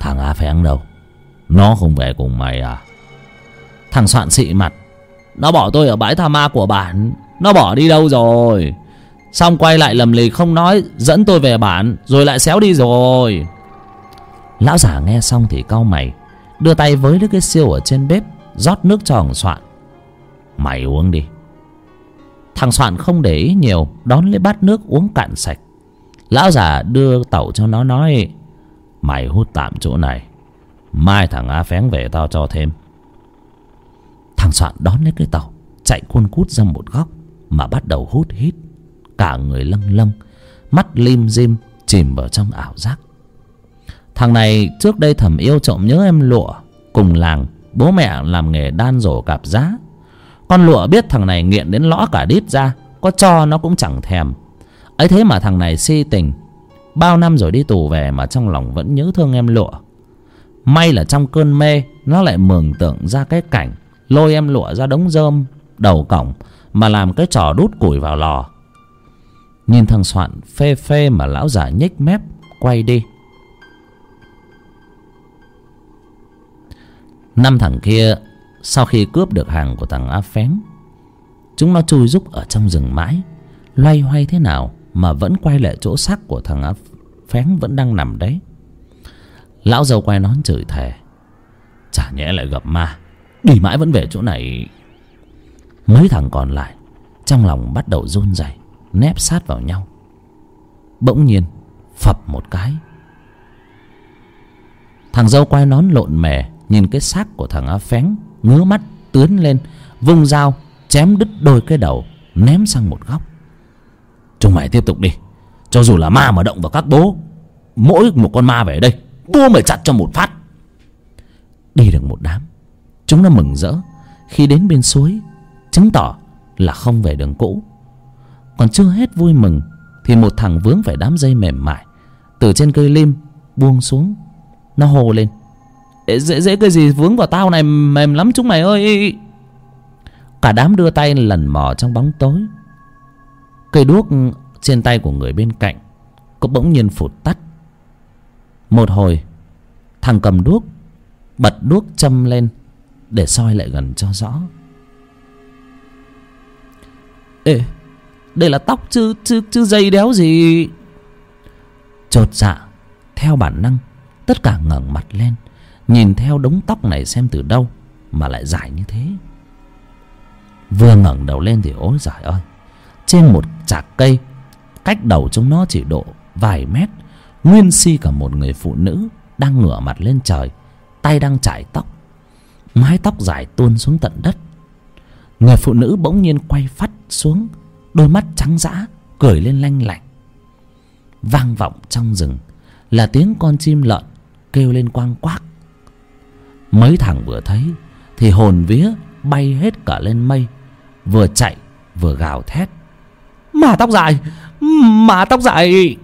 A: Thằng a phén đâu? Nó không về cùng mày à? Thằng soạn xị mặt nó bỏ tôi ở bãi tha ma của bản nó bỏ đi đâu rồi? Xong quay lại lầm lì không nói, dẫn tôi về bản, rồi lại xéo đi rồi. Lão già nghe xong thì cau mày, đưa tay với đứa cái siêu ở trên bếp, rót nước cho thằng soạn. Mày uống đi. Thằng soạn không để ý nhiều, đón lấy bát nước uống cạn sạch. Lão già đưa tẩu cho nó nói, mày hút tạm chỗ này, mai thằng a phén về tao cho thêm soạn đón lấy cái tàu, chạy cuôn cút ra một góc mà bắt đầu hút hít. Cả người lâng lâng, mắt lim dim chìm vào trong ảo giác. Thằng này trước đây thầm yêu trộm nhớ em lụa, cùng làng, bố mẹ làm nghề đan rổ cạp giá. Con lụa biết thằng này nghiện đến lõ cả đít ra, có cho nó cũng chẳng thèm. Ấy thế mà thằng này si tình. Bao năm rồi đi tù về mà trong lòng vẫn nhớ thương em lụa. May là trong cơn mê, nó lại mường tượng ra cái cảnh lôi em lụa ra đống rơm đầu cổng mà làm cái trò đút củi vào lò. Nhìn thằng soạn phê phê mà lão già nhếch mép, quay đi. Năm thằng kia, sau khi cướp được hàng của thằng a phén, chúng nó chui rúc ở trong rừng mãi, loay hoay thế nào mà vẫn quay lại chỗ xác của thằng a phén vẫn đang nằm đấy. Lão dâu quay nón chửi thề, chả nhẽ lại gặp ma đi mãi vẫn về chỗ này. Mấy thằng còn lại, trong lòng bắt đầu run rẩy, nép sát vào nhau. Bỗng nhiên, phập một cái. Thằng dâu quay nón lộn mè, nhìn cái xác của thằng á phén, ngứa mắt, tướn lên, vung dao, chém đứt đôi cái đầu, ném sang một góc. Chúng mày tiếp tục đi. Cho dù là ma mà động vào các bố, mỗi một con ma về đây bố mày chặt cho một phát. Đi được một đám chúng nó mừng rỡ. Khi đến bên suối, chứng tỏ là không về đường cũ. Còn chưa hết vui mừng, thì một thằng vướng phải đám dây mềm mại. Từ trên cây lim, buông xuống. Nó hô lên. Dễ dễ cái gì vướng vào tao này, mềm lắm chúng mày ơi. Cả đám đưa tay lần mò trong bóng tối. Cây đuốc trên tay của người bên cạnh có bỗng nhiên phụt tắt. Một hồi, thằng cầm đuốc, bật đuốc châm lên để soi lại gần cho rõ. Ê, đây là tóc chứ chứ chứ dây đéo gì? Chột dạ theo bản năng, tất cả ngẩng mặt lên, nhìn theo đống tóc này xem từ đâu mà lại dài như thế. Vừa ngẩng đầu lên thì ối giời ơi, trên một chạc cây, cách đầu chúng nó chỉ độ vài mét, nguyên si cả một người phụ nữ đang ngửa mặt lên trời, tay đang chải tóc mái tóc dài tuôn xuống tận đất. Người phụ nữ bỗng nhiên quay phắt xuống, đôi mắt trắng dã, cười lên lanh lảnh. Vang vọng trong rừng, là tiếng con chim lợn kêu lên quang quác. Mấy thằng vừa thấy thì hồn vía bay hết cả lên mây, vừa chạy vừa gào thét. Mà tóc dài, mà tóc dài!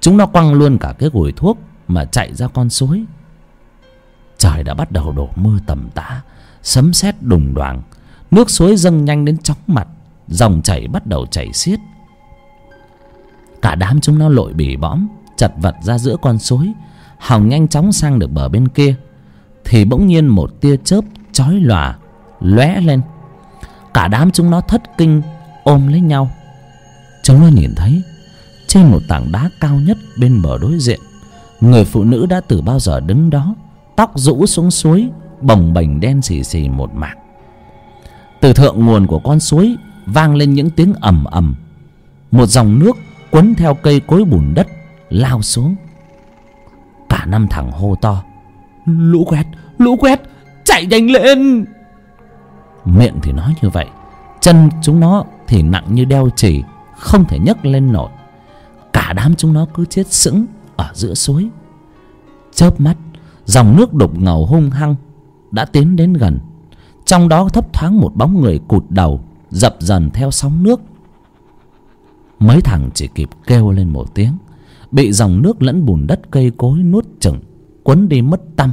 A: Chúng nó quăng luôn cả cái gùi thuốc mà chạy ra con suối trời đã bắt đầu đổ mưa tầm tã, sấm sét đùng đoàng. Nước suối dâng nhanh đến chóng mặt, dòng chảy bắt đầu chảy xiết. Cả đám chúng nó lội bỉ bõm, chật vật ra giữa con suối, hòng nhanh chóng sang được bờ bên kia. Thì bỗng nhiên một tia chớp chói lòa, lóe lên. Cả đám chúng nó thất kinh, ôm lấy nhau. Chúng nó nhìn thấy, trên một tảng đá cao nhất bên bờ đối diện, người phụ nữ đã từ bao giờ đứng đó tóc rũ xuống suối, bồng bềnh đen xì xì một mảng từ thượng nguồn của con suối vang lên những tiếng ầm ầm. Một dòng nước quấn theo cây cối bùn đất lao xuống. Cả năm thằng hô to, lũ quét lũ quét, chạy nhanh lên! Miệng thì nói như vậy, chân chúng nó thì nặng như đeo chì, không thể nhấc lên nổi. Cả đám chúng nó cứ chết sững ở giữa suối. Chớp mắt dòng nước đục ngầu hung hăng đã tiến đến gần. Trong đó thấp thoáng một bóng người cụt đầu, dập dần theo sóng nước. Mấy thằng chỉ kịp kêu lên một tiếng, bị dòng nước lẫn bùn đất cây cối nuốt chửng cuốn đi mất tăm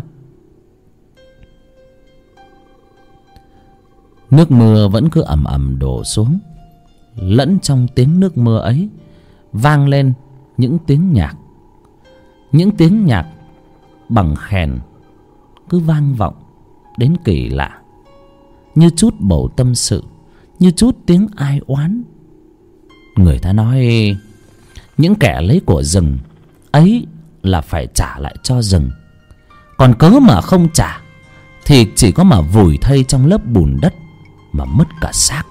A: nước mưa vẫn cứ ầm ầm đổ xuống. Lẫn trong tiếng nước mưa ấy vang lên những tiếng nhạc. Những tiếng nhạc bằng khèn cứ vang vọng đến kỳ lạ. Như chút bầu tâm sự, như chút tiếng ai oán. Người ta nói, những kẻ lấy của rừng, ấy là phải trả lại cho rừng. Còn cớ mà không trả, thì chỉ có mà vùi thây trong lớp bùn đất mà mất cả xác.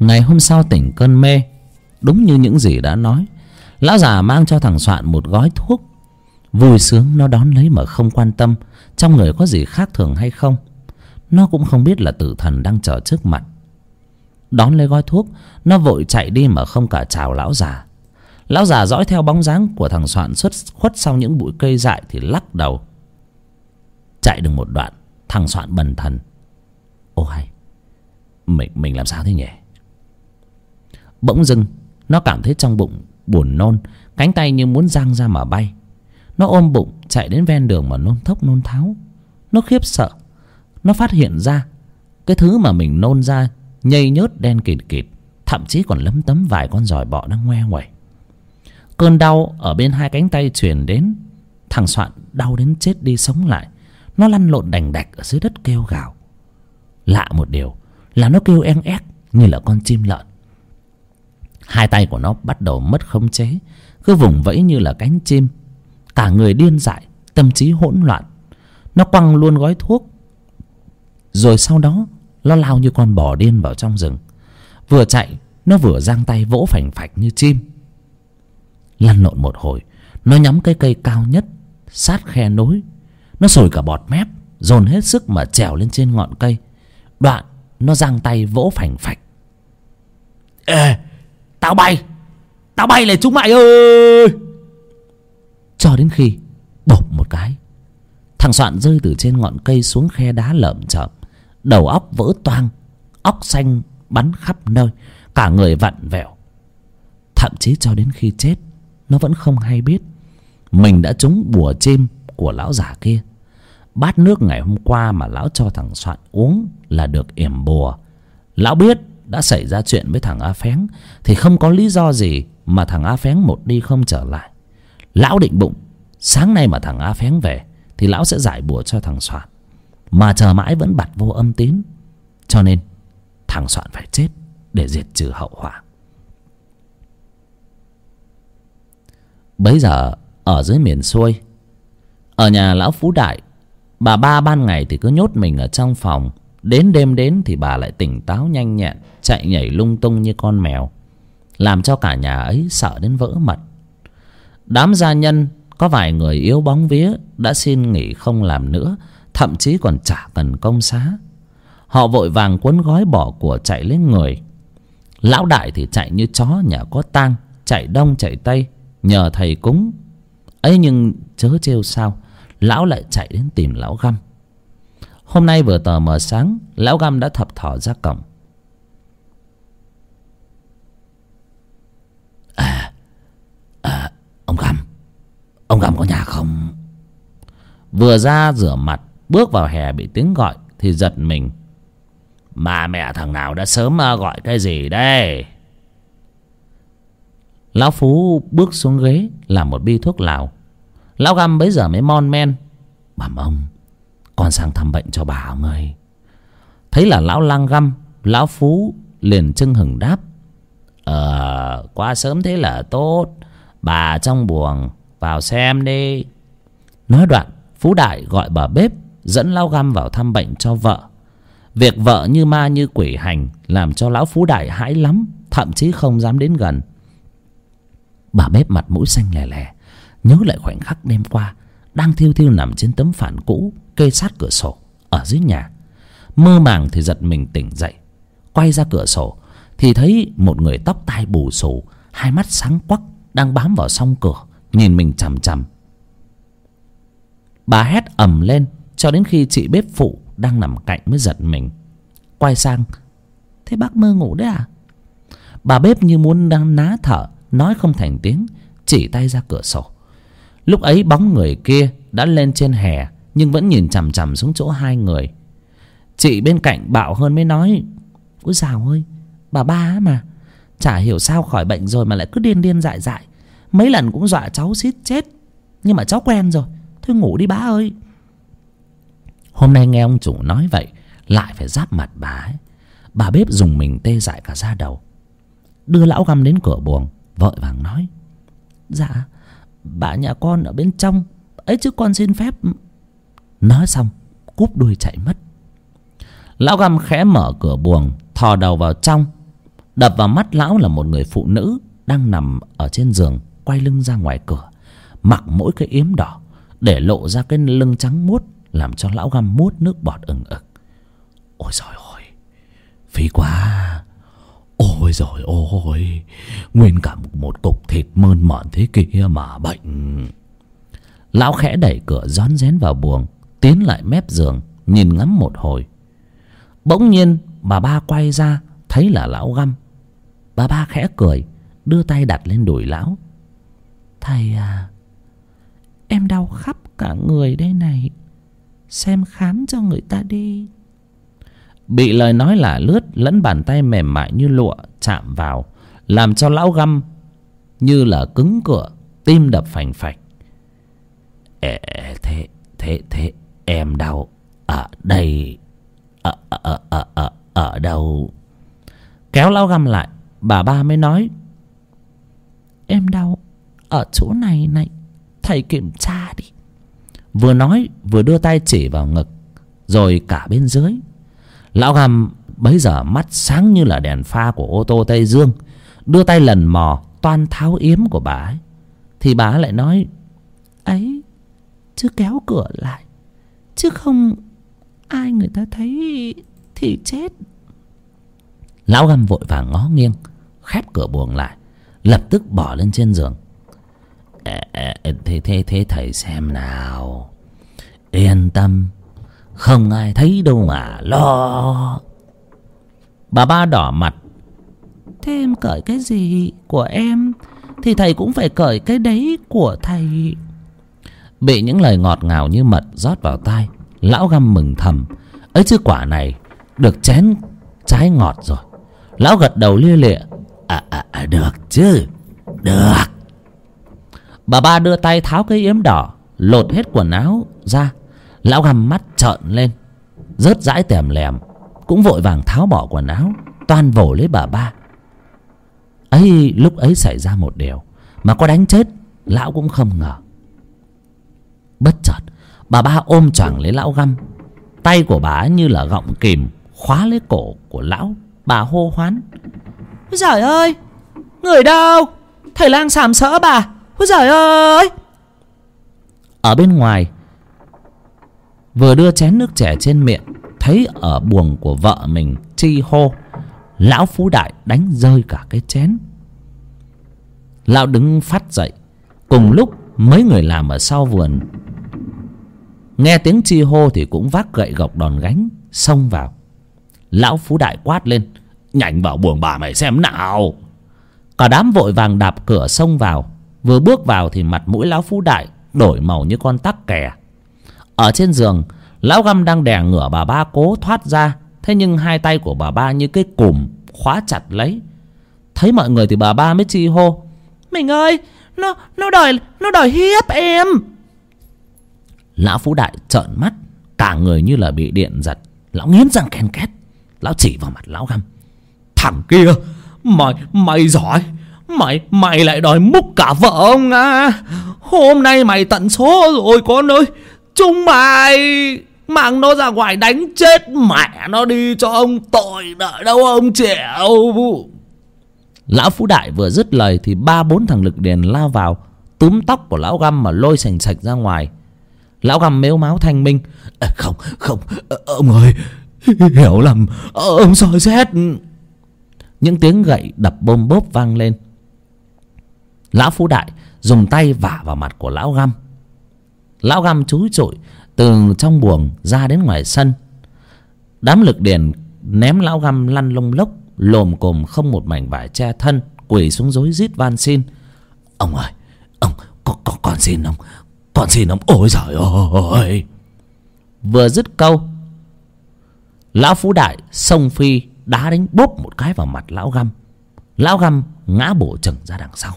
A: Ngày hôm sau tỉnh cơn mê, đúng như những gì đã nói, lão già mang cho thằng soạn một gói thuốc. Vui sướng, nó đón lấy mà không quan tâm, trong người có gì khác thường hay không, nó cũng không biết là tử thần đang chờ trước mặt. Đón lấy gói thuốc, nó vội chạy đi mà không cả chào lão già. Lão già dõi theo bóng dáng của thằng soạn xuất khuất sau những bụi cây dại thì lắc đầu. Chạy được một đoạn, thằng soạn bần thần. Ô hay, mình mình làm sao thế nhỉ? Bỗng dưng, nó cảm thấy trong bụng buồn nôn, cánh tay như muốn giang ra mà bay. Nó ôm bụng chạy đến ven đường mà nôn thốc nôn tháo. Nó khiếp sợ. Nó phát hiện ra, cái thứ mà mình nôn ra nhây nhớt đen kịt kịt, thậm chí còn lấm tấm vài con giòi bọ đang ngoe nguẩy cơn đau ở bên hai cánh tay truyền đến, thằng soạn đau đến chết đi sống lại. Nó lăn lộn đành đạch ở dưới đất kêu gào. Lạ một điều là nó kêu en ép như là con chim lợn hai tay của nó bắt đầu mất khống chế, cứ vùng vẫy như là cánh chim. Cả người điên dại, tâm trí hỗn loạn. Nó quăng luôn gói thuốc. Rồi sau đó, nó lao như con bò điên vào trong rừng. Vừa chạy, nó vừa giang tay vỗ phành phạch như chim. Lăn lộn một hồi, nó nhắm cái cây cao nhất, sát khe nối nó sồi cả bọt mép, dồn hết sức mà trèo lên trên ngọn cây. Đoạn, nó giang tay vỗ phành phạch. Ê tao bay. Tao bay này chúng mày ơi. Cho đến khi bộp một cái, thằng soạn rơi từ trên ngọn cây xuống khe đá lởm chởm. Đầu óc vỡ toang, óc xanh bắn khắp nơi, cả người vặn vẹo. Thậm chí cho đến khi chết, nó vẫn không hay biết mình đã trúng bùa chim của lão già kia. Bát nước ngày hôm qua mà lão cho thằng soạn uống là được yểm bùa. Lão biết đã xảy ra chuyện với thằng a phén, thì không có lý do gì mà thằng a phén một đi không trở lại. Lão định bụng, sáng nay mà thằng a phén về, thì lão sẽ giải bùa cho thằng soạn. Mà chờ mãi vẫn bặt vô âm tín, cho nên thằng soạn phải chết để diệt trừ hậu họa. Bấy giờ, ở dưới miền xuôi, ở nhà lão phú đại, bà ba ban ngày thì cứ nhốt mình ở trong phòng đến đêm đến thì bà lại tỉnh táo nhanh nhẹn, chạy nhảy lung tung như con mèo, làm cho cả nhà ấy sợ đến vỡ mật. Đám gia nhân, có vài người yếu bóng vía, đã xin nghỉ không làm nữa, thậm chí còn chả cần công xá. Họ vội vàng cuốn gói bỏ của chạy lên người. Lão đại thì chạy như chó, nhà có tang, chạy đông chạy tây, nhờ thầy cúng. Ấy nhưng chớ trêu sao, lão lại chạy đến tìm lão găm hôm nay vừa tờ mờ sáng lão găm đã thập thỏ ra cổng.
C: À, à ông găm ông găm có nhà không?
A: Vừa ra rửa mặt bước vào hè bị tiếng gọi thì giật mình. Mà mẹ thằng nào đã sớm à, gọi cái gì đây? Lão phú bước xuống ghế làm một bi thuốc lào. Lão găm bấy giờ mới mon men. Bẩm ông con sang thăm bệnh cho bà ông ơi. Thấy là lão lang găm, lão phú liền trưng hừng đáp ờ quá sớm thế là tốt, bà trong buồng, vào xem đi. Nói đoạn, phú đại gọi bà bếp, dẫn lão găm vào thăm bệnh cho vợ. Việc vợ như ma như quỷ hành làm cho lão phú đại hãi lắm, thậm chí không dám đến gần. Bà bếp mặt mũi xanh lè lè, nhớ lại khoảnh khắc đêm qua, đang thiêu thiêu nằm trên tấm phản cũ kê sát cửa sổ, ở dưới nhà. Mơ màng thì giật mình tỉnh dậy. Quay ra cửa sổ thì thấy một người tóc tai bù xù, hai mắt sáng quắc, đang bám vào song cửa, nhìn mình chằm chằm. Bà hét ầm lên cho đến khi chị bếp phụ đang nằm cạnh mới giật mình. Quay sang, thế bác mơ ngủ đấy à? Bà bếp như muốn đang ná thở, nói không thành tiếng, chỉ tay ra cửa sổ. Lúc ấy bóng người kia đã lên trên hè nhưng vẫn nhìn chằm chằm xuống chỗ hai người. Chị bên cạnh bạo hơn mới nói ôi dào ơi, bà ba mà, chả hiểu sao khỏi bệnh rồi mà lại cứ điên điên dại dại. Mấy lần cũng dọa cháu xít chết, nhưng mà cháu quen rồi, thôi ngủ đi bá ơi. Hôm nay nghe ông chủ nói vậy, lại phải giáp mặt bà ấy. Bà bếp dùng mình tê dại cả da đầu. Đưa lão găm đến cửa buồng, vội vàng nói dạ bà nhà con ở bên trong, ấy chứ con xin phép nói xong, cúp đuôi chạy mất. Lão găm khẽ mở cửa buồng, thò đầu vào trong. Đập vào mắt lão là một người phụ nữ đang nằm ở trên giường, quay lưng ra ngoài cửa, mặc mỗi cái yếm đỏ, để lộ ra cái lưng trắng muốt, làm cho lão găm muốt nước bọt ừng ực. Ôi rồi ôi phí quá. Ôi rồi ôi nguyên cả một cục thịt mơn mởn thế kia mà bệnh. Lão khẽ đẩy cửa rón rén vào buồng tiến lại mép giường nhìn ngắm một hồi. Bỗng nhiên bà ba quay ra thấy là lão găm. Bà ba khẽ cười đưa tay đặt lên đùi lão. Thầy à em đau khắp cả người đây này. Xem khám cho người ta đi. Bị lời nói là lướt lẫn bàn tay mềm mại như lụa chạm vào làm cho lão găm như là cứng cửa tim đập phành phạch. Ê, thế thế thế em đau. Ở đây. Ở ở ở ở ở đâu? Kéo lão găm lại. Bà ba mới nói, em đau. Ở chỗ này này. Thầy kiểm tra đi. Vừa nói, vừa đưa tay chỉ vào ngực, rồi cả bên dưới. Lão găm bấy giờ mắt sáng như là đèn pha của ô tô tây dương. Đưa tay lần mò, toan tháo yếm của bà ấy. Thì bà lại nói, ấy, chứ kéo cửa lại chứ không ai người ta thấy thì chết. Lão găm vội vàng ngó nghiêng khép cửa buồng lại lập tức bỏ lên trên giường. Thế thế thế thầy xem nào. Yên tâm không ai thấy đâu mà lo. Bà ba đỏ mặt. Thế em cởi cái gì của em thì thầy cũng phải cởi cái đấy của thầy bị những lời ngọt ngào như mật rót vào tai lão găm mừng thầm. Ấy chứ quả này được chén trái ngọt rồi. Lão gật đầu lia lịa. À, à, à được chứ được. Bà ba đưa tay tháo cái yếm đỏ lột hết quần áo ra. Lão găm mắt trợn lên rớt dãi tèm lèm cũng vội vàng tháo bỏ quần áo toan vồ lấy bà ba. Ấy lúc ấy xảy ra một điều mà có đánh chết lão cũng không ngờ bất chợt bà ba ôm choàng lấy lão găm. Tay của bà như là gọng kìm khóa lấy cổ của lão. Bà hô hoán. Ôi giời ơi người đâu? Thầy lang sàm sỡ bà. Ôi giời ơi! Ở bên ngoài vừa đưa chén nước trẻ trên miệng thấy ở buồng của vợ mình chi hô lão phú đại đánh rơi cả cái chén. Lão đứng phát dậy cùng lúc mấy người làm ở sau vườn nghe tiếng chi hô thì cũng vác gậy gộc đòn gánh, xông vào. Lão phú đại quát lên nhanh vào buồng bà mày xem nào. Cả đám vội vàng đạp cửa xông vào. Vừa bước vào thì mặt mũi lão phú đại đổi màu như con tắc kè. Ở trên giường, lão găm đang đè ngửa bà ba cố thoát ra, thế nhưng hai tay của bà ba như cái cùm khóa chặt lấy. Thấy mọi người thì bà ba mới chi hô,
B: mình ơi, nó nó đòi nó đòi hiếp em
A: lão phú đại trợn mắt cả người như là bị điện giật. Lão nghiến răng ken két. Lão chỉ vào mặt lão găm.
C: Thằng kia mày mày giỏi. Mày mày lại đòi múc cả vợ ông à hôm nay mày tận số rồi con ơi. Chúng mày mang nó ra ngoài đánh chết mẹ nó đi cho ông tội đợi đâu ông chịu.
A: Lão phú đại vừa dứt lời thì ba bốn thằng lực điền lao vào túm tóc của lão găm mà lôi sành sạch ra ngoài lão găm mếu máu thanh minh.
C: À, không không ờ, ông ơi hiểu lầm ờ, ông soi xét
A: những tiếng gậy đập bôm bốp vang lên. Lão phú đại dùng tay vả vào mặt của lão găm. Lão găm chúi trụi từ trong buồng ra đến ngoài sân. Đám lực điền ném lão găm lăn lông lốc lồm cồm không một mảnh vải che thân quỳ xuống rối rít van xin.
C: Ông ơi ông có con con xin ông con xin ông ôi giời ơi.
A: Vừa dứt câu, lão phú đại Sông phi đá đánh bốp một cái vào mặt lão găm. Lão găm ngã bổ chừng ra đằng sau.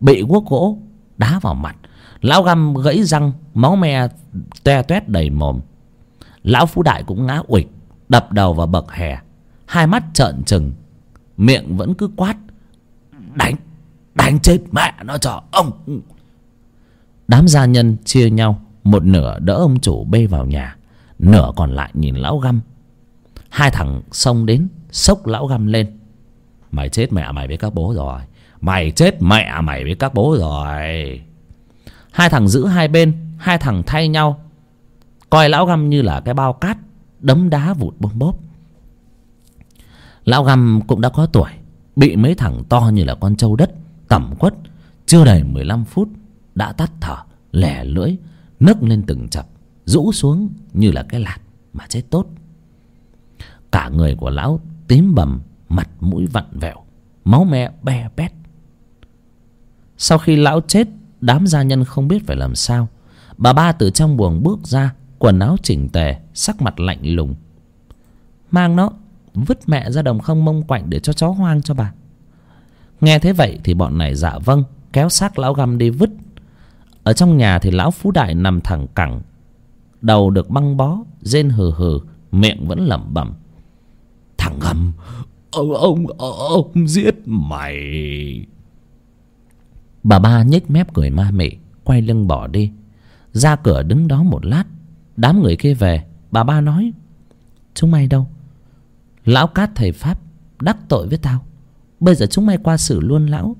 A: Bị guốc gỗ đá vào mặt. Lão găm gãy răng, máu me toe toét đầy mồm. Lão phú đại cũng ngã uịch đập đầu vào bậc hè. Hai mắt trợn trừng, miệng vẫn cứ quát,
C: đánh đánh chết mẹ nó cho ông
A: đám gia nhân chia nhau, một nửa đỡ ông chủ bê vào nhà, nửa còn lại nhìn lão găm. Hai thằng xông đến xốc lão găm lên. Mày chết mẹ mày với các bố rồi. Mày chết mẹ mày với các bố rồi. Hai thằng giữ hai bên, hai thằng thay nhau. Coi lão găm như là cái bao cát, đấm đá vụt bôm bốp. Lão găm cũng đã có tuổi, bị mấy thằng to như là con trâu đất, tẩm quất, chưa đầy mười lăm phút đã tắt thở, lẻ lưỡi, nấc lên từng chập, rũ xuống như là cái lạt mà chết tốt. Cả người của lão tím bầm, mặt mũi vặn vẹo, máu me be bét. Sau khi lão chết, đám gia nhân không biết phải làm sao. Bà ba từ trong buồng bước ra, quần áo chỉnh tề, sắc mặt lạnh lùng. Mang nó, vứt mẹ ra đồng không mông quạnh để cho chó hoang cho bà. Nghe thế vậy thì bọn này dạ vâng kéo xác lão găm đi vứt ở trong nhà thì lão phú đại nằm thẳng cẳng, đầu được băng bó, rên hừ hừ, miệng vẫn lẩm bẩm.
C: Thằng gầm ông ông ông giết mày.
A: Bà ba nhếch mép cười ma mị, quay lưng bỏ đi. Ra cửa đứng đó một lát, đám người kia về. Bà ba nói, chúng mày đâu? Lão cát thầy pháp đắc tội với tao. Bây giờ chúng mày qua xử luôn lão.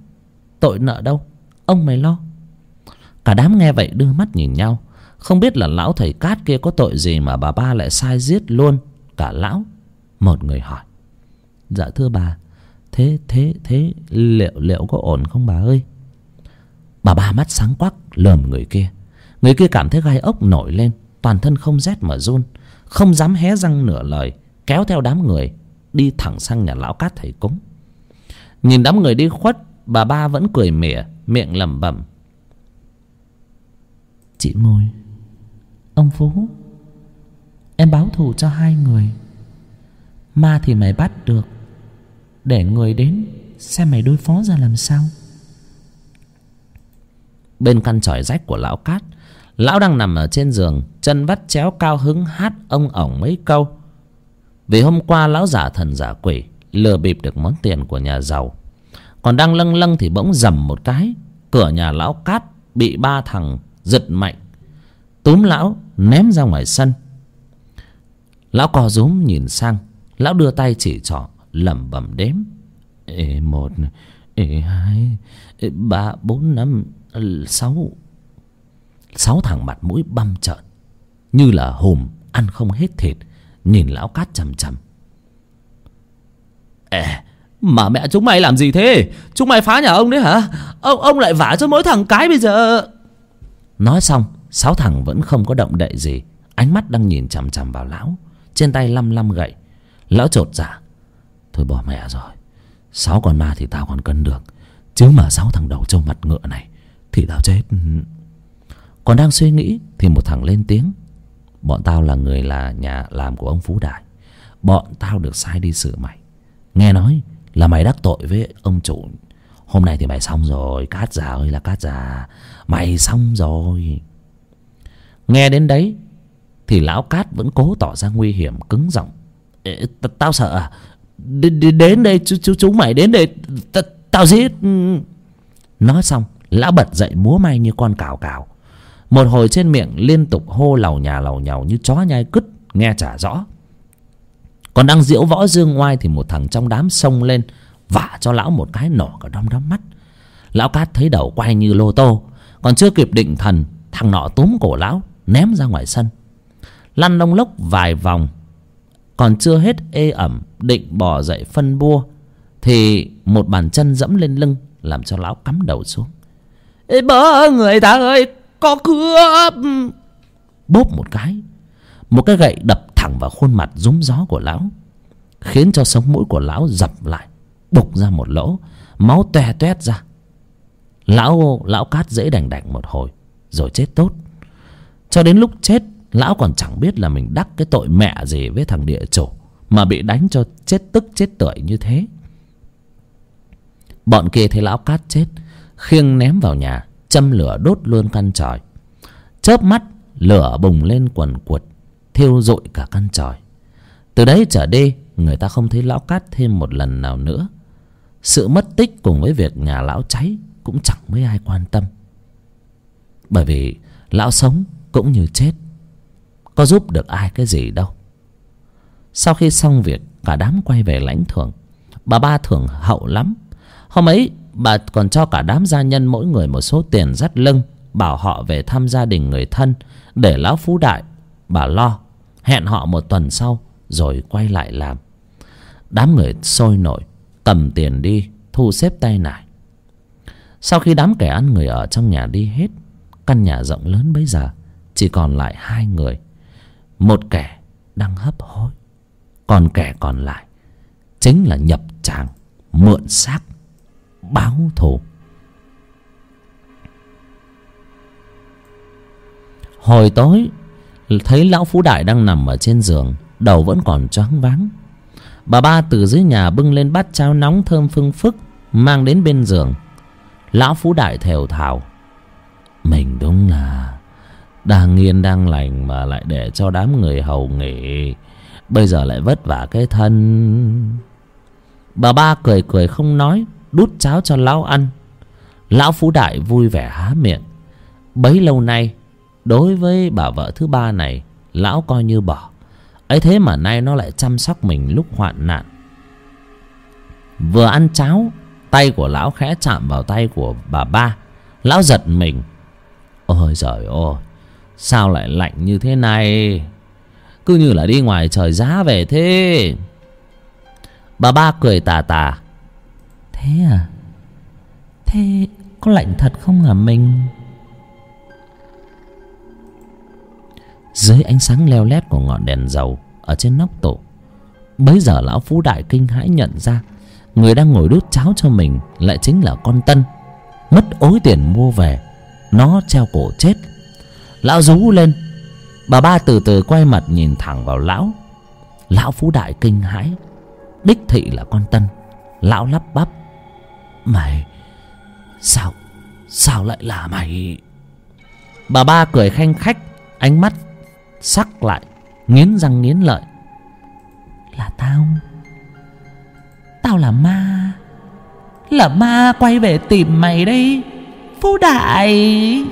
A: Tội nợ đâu? Ông mày lo cả đám nghe vậy đưa mắt nhìn nhau. Không biết là lão thầy cát kia có tội gì mà bà ba lại sai giết luôn cả lão? Một người hỏi. Dạ thưa bà, thế thế thế liệu liệu có ổn không bà ơi? Bà ba mắt sáng quắc, lườm người kia. Người kia cảm thấy gai ốc nổi lên, toàn thân không rét mà run, không dám hé răng nửa lời, kéo theo đám người, đi thẳng sang nhà lão cát thầy cúng. Nhìn đám người đi khuất, bà ba vẫn cười mỉa, miệng lẩm bẩm chị mùi. Ông phú, em báo thù cho hai người. Ma thì mày bắt được. Để người đến, xem mày đối phó ra làm sao. Bên căn tròi rách của lão cát, lão đang nằm ở trên giường, chân vắt chéo cao hứng hát ông ổng mấy câu. Vì hôm qua lão giả thần giả quỷ lừa bịp được món tiền của nhà giàu. Còn đang lâng lâng thì bỗng dầm một cái, cửa nhà lão cát bị ba thằng giật mạnh. Túm lão ném ra ngoài sân. Lão co rúm nhìn sang. Lão đưa tay chỉ trỏ, lẩm bẩm đếm. Ê, một, ê, hai, ê, ba, bốn, năm sáu. Sáu thằng mặt mũi băm trợn, như là hùm ăn không hết thịt, nhìn lão cát chằm chằm
C: ê, mà mẹ chúng mày làm gì thế? Chúng mày phá nhà ông đấy hả? Ông ông lại vả cho mỗi thằng cái bây giờ
A: nói xong, sáu thằng vẫn không có động đậy gì. Ánh mắt đang nhìn chằm chằm vào lão. Trên tay lăm lăm gậy. Lão chột dạ. Thôi bỏ mẹ rồi. Sáu con ma thì tao còn cân được. Chứ mà sáu thằng đầu trâu mặt ngựa này, thì tao chết. Còn đang suy nghĩ, thì một thằng lên tiếng. Bọn tao là người là nhà làm của ông phú đại. Bọn tao được sai đi xử mày. Nghe nói là mày đắc tội với ông chủ hôm nay thì mày xong rồi cát già ơi là cát già. Mày xong rồi. Nghe đến đấy thì lão cát vẫn cố tỏ ra nguy hiểm cứng giọng. Tao sợ à? Đ- đ- đến đây chú, chú, chú mày đến đây t- tao giết. Nói xong lão bật dậy múa may như con cào cào. Một hồi trên miệng liên tục hô lầu nhà lầu nhầu như chó nhai cứt nghe chả rõ. Còn đang diễu võ dương ngoai thì một thằng trong đám xông lên vả cho lão một cái nổ cả đom đóm mắt. Lão cát thấy đầu quay như lô tô, còn chưa kịp định thần, thằng nọ túm cổ lão, ném ra ngoài sân. Lăn lông lốc vài vòng, còn chưa hết ê ẩm, định bò dậy phân bua, thì một bàn chân dẫm lên lưng, làm cho lão cắm đầu xuống.
C: Ê bơ người ta ơi, Có cướp!
A: Bốp một cái một cái gậy đập thẳng vào khuôn mặt rúm gió của lão, khiến cho sống mũi của lão dập lại bục ra một lỗ, máu toe toét ra. Lão lão cát dễ đành đạch một hồi, rồi chết tốt. Cho đến lúc chết, lão còn chẳng biết là mình đắc cái tội mẹ gì với thằng địa chủ, mà bị đánh cho chết tức chết tưởi như thế. Bọn kia thấy lão cát chết, khiêng ném vào nhà, châm lửa đốt luôn căn tròi. Chớp mắt, lửa bùng lên quần quật, thiêu rụi cả căn tròi. Từ đấy trở đi, người ta không thấy lão cát thêm một lần nào nữa sự mất tích cùng với việc nhà lão cháy cũng chẳng mấy ai quan tâm. Bởi vì lão sống cũng như chết, có giúp được ai cái gì đâu. Sau khi xong việc, cả đám quay về lãnh thưởng bà ba thưởng hậu lắm. Hôm ấy, bà còn cho cả đám gia nhân mỗi người một số tiền dắt lưng, bảo họ về thăm gia đình người thân để lão phú đại, bà lo, hẹn họ một tuần sau rồi quay lại làm. Đám người sôi nổi cầm tiền đi, thu xếp tay nải sau khi đám kẻ ăn người ở trong nhà đi hết, căn nhà rộng lớn bấy giờ, chỉ còn lại hai người. Một kẻ đang hấp hối, còn kẻ còn lại chính là nhập tràng, mượn xác, báo thù. Hồi tối, thấy lão phú đại đang nằm ở trên giường, đầu vẫn còn choáng váng bà ba từ dưới nhà bưng lên bát cháo nóng thơm phưng phức, mang đến bên giường. Lão phú đại thều thào, mình đúng là đang yên, đang lành mà lại để cho đám người hầu nghỉ. Bây giờ lại vất vả cái thân. Bà ba cười cười không nói, đút cháo cho lão ăn. Lão phú đại vui vẻ há miệng, bấy lâu nay, đối với bà vợ thứ ba này, lão coi như bỏ ấy thế mà nay nó lại chăm sóc mình lúc hoạn nạn. Vừa ăn cháo tay của lão khẽ chạm vào tay của bà ba. Lão giật mình. Ôi giời ôi, sao lại lạnh như thế này? Cứ như là đi ngoài trời giá về thế. Bà ba cười tà tà.
B: Thế à? Thế có lạnh thật không hả mình?
A: Dưới ánh sáng leo lét của ngọn đèn dầu ở trên nóc tủ bấy giờ lão phú đại kinh hãi nhận ra người đang ngồi đút cháo cho mình lại chính là con tân, mất ối tiền mua về, nó treo cổ chết. Lão rú lên, bà ba từ từ quay mặt nhìn thẳng vào lão. Lão phú đại kinh hãi, đích thị là con tân. Lão lắp bắp, mày, sao sao lại là mày? Bà ba cười khanh khách, ánh mắt sắc lại, nghiến răng nghiến lợi.
B: Là tao. Tao là ma. Là ma quay về tìm mày đây, Phú Đại.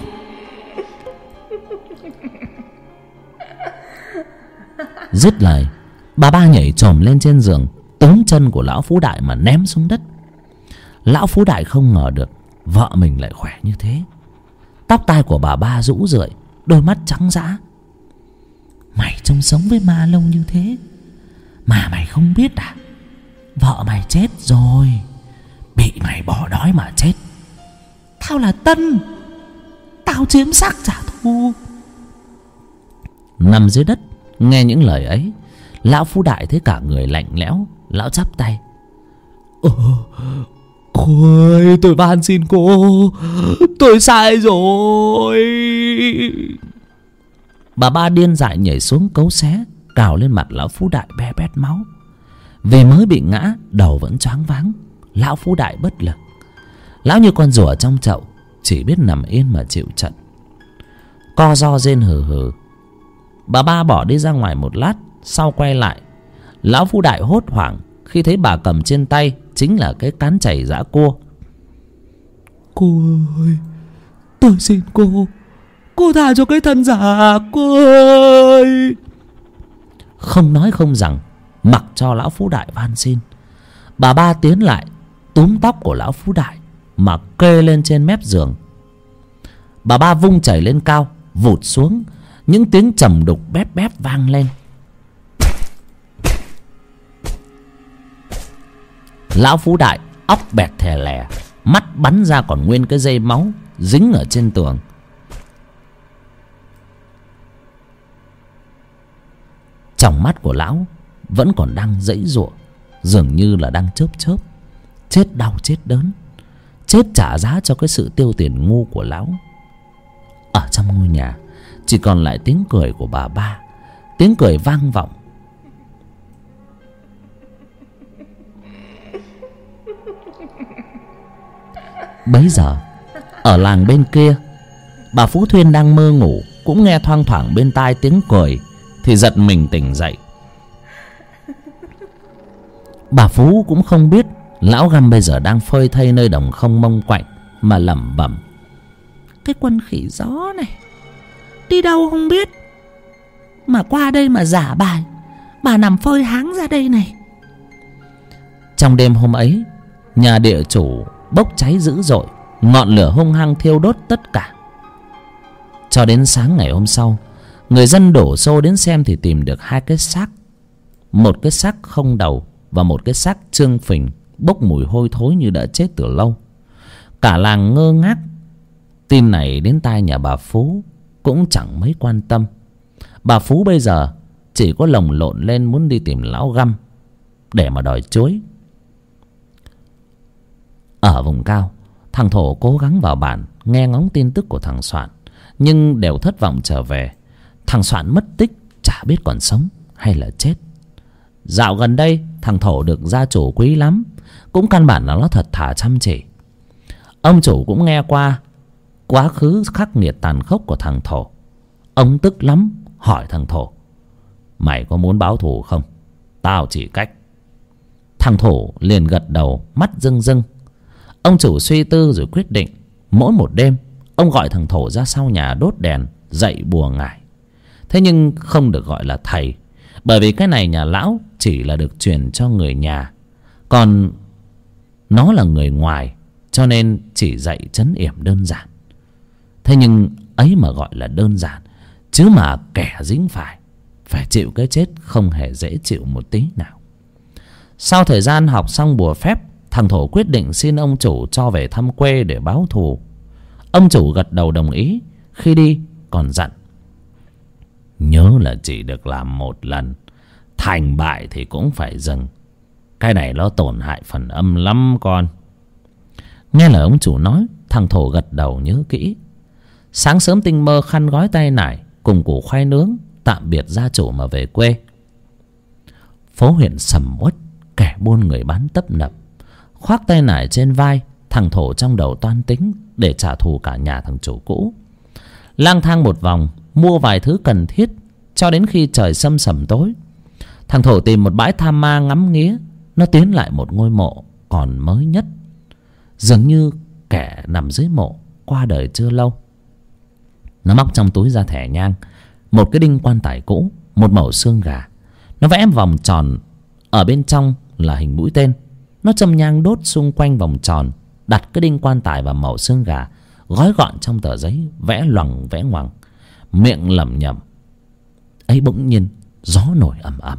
A: Dứt lời, bà ba nhảy chồm lên trên giường, túm chân của lão phú đại mà ném xuống đất. Lão phú đại không ngờ được, vợ mình lại khỏe như thế. Tóc tai của bà ba rũ rượi, đôi mắt trắng rã
B: Mày trông sống với ma lâu như thế. Mà mày không biết à? Vợ mày chết rồi. Bị mày bỏ đói mà chết. Tao là Tân. Tao chiếm xác trả thù.
A: Nằm dưới đất nghe những lời ấy lão phú đại thấy cả người lạnh lẽo lão chắp tay.
C: Cô ơi tôi van xin cô. Tôi sai rồi
A: bà ba điên dại nhảy xuống cấu xé, cào lên mặt lão phú đại be bét máu. Vì mới bị ngã, đầu vẫn choáng váng, lão phú đại bất lực. Lão như con rùa trong chậu, chỉ biết nằm yên mà chịu trận. Co do rên hừ hừ. Bà ba bỏ đi ra ngoài một lát, sau quay lại, lão phú đại hốt hoảng khi thấy bà cầm trên tay chính là cái cán chảy giã cua.
C: Cô ơi, Tôi xin cô. Cô tha cho cái thân giả Cô ơi.
A: Không nói không rằng, mặc cho lão phú đại van xin. Bà ba tiến lại, túm tóc của lão phú đại mà kê lên trên mép giường. Bà ba vung chảy lên cao, vụt xuống, những tiếng trầm đục bép bép vang lên. Lão phú đại óc bẹt thè lè, mắt bắn ra còn nguyên cái dây máu dính ở trên tường. Trong mắt của lão, vẫn còn đang dãy giụa dường như là đang chớp chớp. Chết đau chết đớn, chết trả giá cho cái sự tiêu tiền ngu của lão. Ở trong ngôi nhà, chỉ còn lại tiếng cười của bà ba, tiếng cười vang vọng. Bấy giờ, ở làng bên kia, bà phú thuyên đang mơ ngủ, cũng nghe thoang thoảng bên tai tiếng cười thì giật mình tỉnh dậy. Bà phú cũng không biết lão găm bây giờ đang phơi thây nơi đồng không mông quạnh mà lẩm bẩm.
B: Cái quân khỉ gió này, đi đâu không biết? Mà qua đây mà giả bài, bà nằm phơi háng ra đây này.
A: Trong đêm hôm ấy, nhà địa chủ bốc cháy dữ dội, ngọn lửa hung hăng thiêu đốt tất cả. Cho đến sáng ngày hôm sau người dân đổ xô đến xem thì tìm được hai cái xác. Một cái xác không đầu và một cái xác trương phình, bốc mùi hôi thối như đã chết từ lâu. Cả làng ngơ ngác. Tin này đến tai nhà bà phú cũng chẳng mấy quan tâm. Bà phú bây giờ chỉ có lồng lộn lên muốn đi tìm lão găm để mà đòi chối ở vùng cao, thằng thổ cố gắng vào bản, nghe ngóng tin tức của thằng soạn, nhưng đều thất vọng trở về thằng soạn mất tích, chả biết còn sống hay là chết. Dạo gần đây, thằng thổ được gia chủ quý lắm, cũng căn bản là nó thật thà chăm chỉ. Ông chủ cũng nghe qua quá khứ khắc nghiệt tàn khốc của thằng thổ. Ông tức lắm, hỏi thằng thổ, mày có muốn báo thù không? Tao chỉ cách. Thằng thổ liền gật đầu, mắt rưng rưng. Ông chủ suy tư rồi quyết định, mỗi một đêm, ông gọi thằng thổ ra sau nhà đốt đèn, dậy bùa ngải thế nhưng không được gọi là thầy, bởi vì cái này nhà lão chỉ là được truyền cho người nhà. Còn nó là người ngoài, cho nên chỉ dạy chấn yểm đơn giản. Thế nhưng ấy mà gọi là đơn giản, chứ mà kẻ dính phải phải chịu cái chết không hề dễ chịu một tí nào. Sau thời gian học xong bùa phép, thằng thổ quyết định xin ông chủ cho về thăm quê để báo thù. Ông chủ gật đầu đồng ý, khi đi còn dặn nhớ là chỉ được làm một lần. Thành bại thì cũng phải dừng. Cái này nó tổn hại phần âm lắm con. Nghe lời ông chủ nói, thằng thổ gật đầu nhớ kỹ. Sáng sớm tinh mơ khăn gói tay nải, cùng củ khoai nướng, tạm biệt gia chủ mà về quê. Phố huyện sầm uất, kẻ buôn người bán tấp nập. Khoác tay nải trên vai, thằng thổ trong đầu toan tính để trả thù cả nhà thằng chủ cũ. Lang thang một vòng mua vài thứ cần thiết cho đến khi trời sâm sầm tối. Thằng thổ tìm một bãi tham ma ngắm nghía, nó tiến lại một ngôi mộ còn mới nhất, dường như kẻ nằm dưới mộ qua đời chưa lâu. Nó móc trong túi ra thẻ nhang, một cái đinh quan tài cũ, một mẩu xương gà. Nó vẽ vòng tròn, ở bên trong là hình mũi tên. Nó châm nhang đốt xung quanh vòng tròn, đặt cái đinh quan tài và mẩu xương gà, gói gọn trong tờ giấy, vẽ loằng vẽ ngoằng miệng lẩm nhẩm. Ấy bỗng nhiên, gió nổi ầm ầm.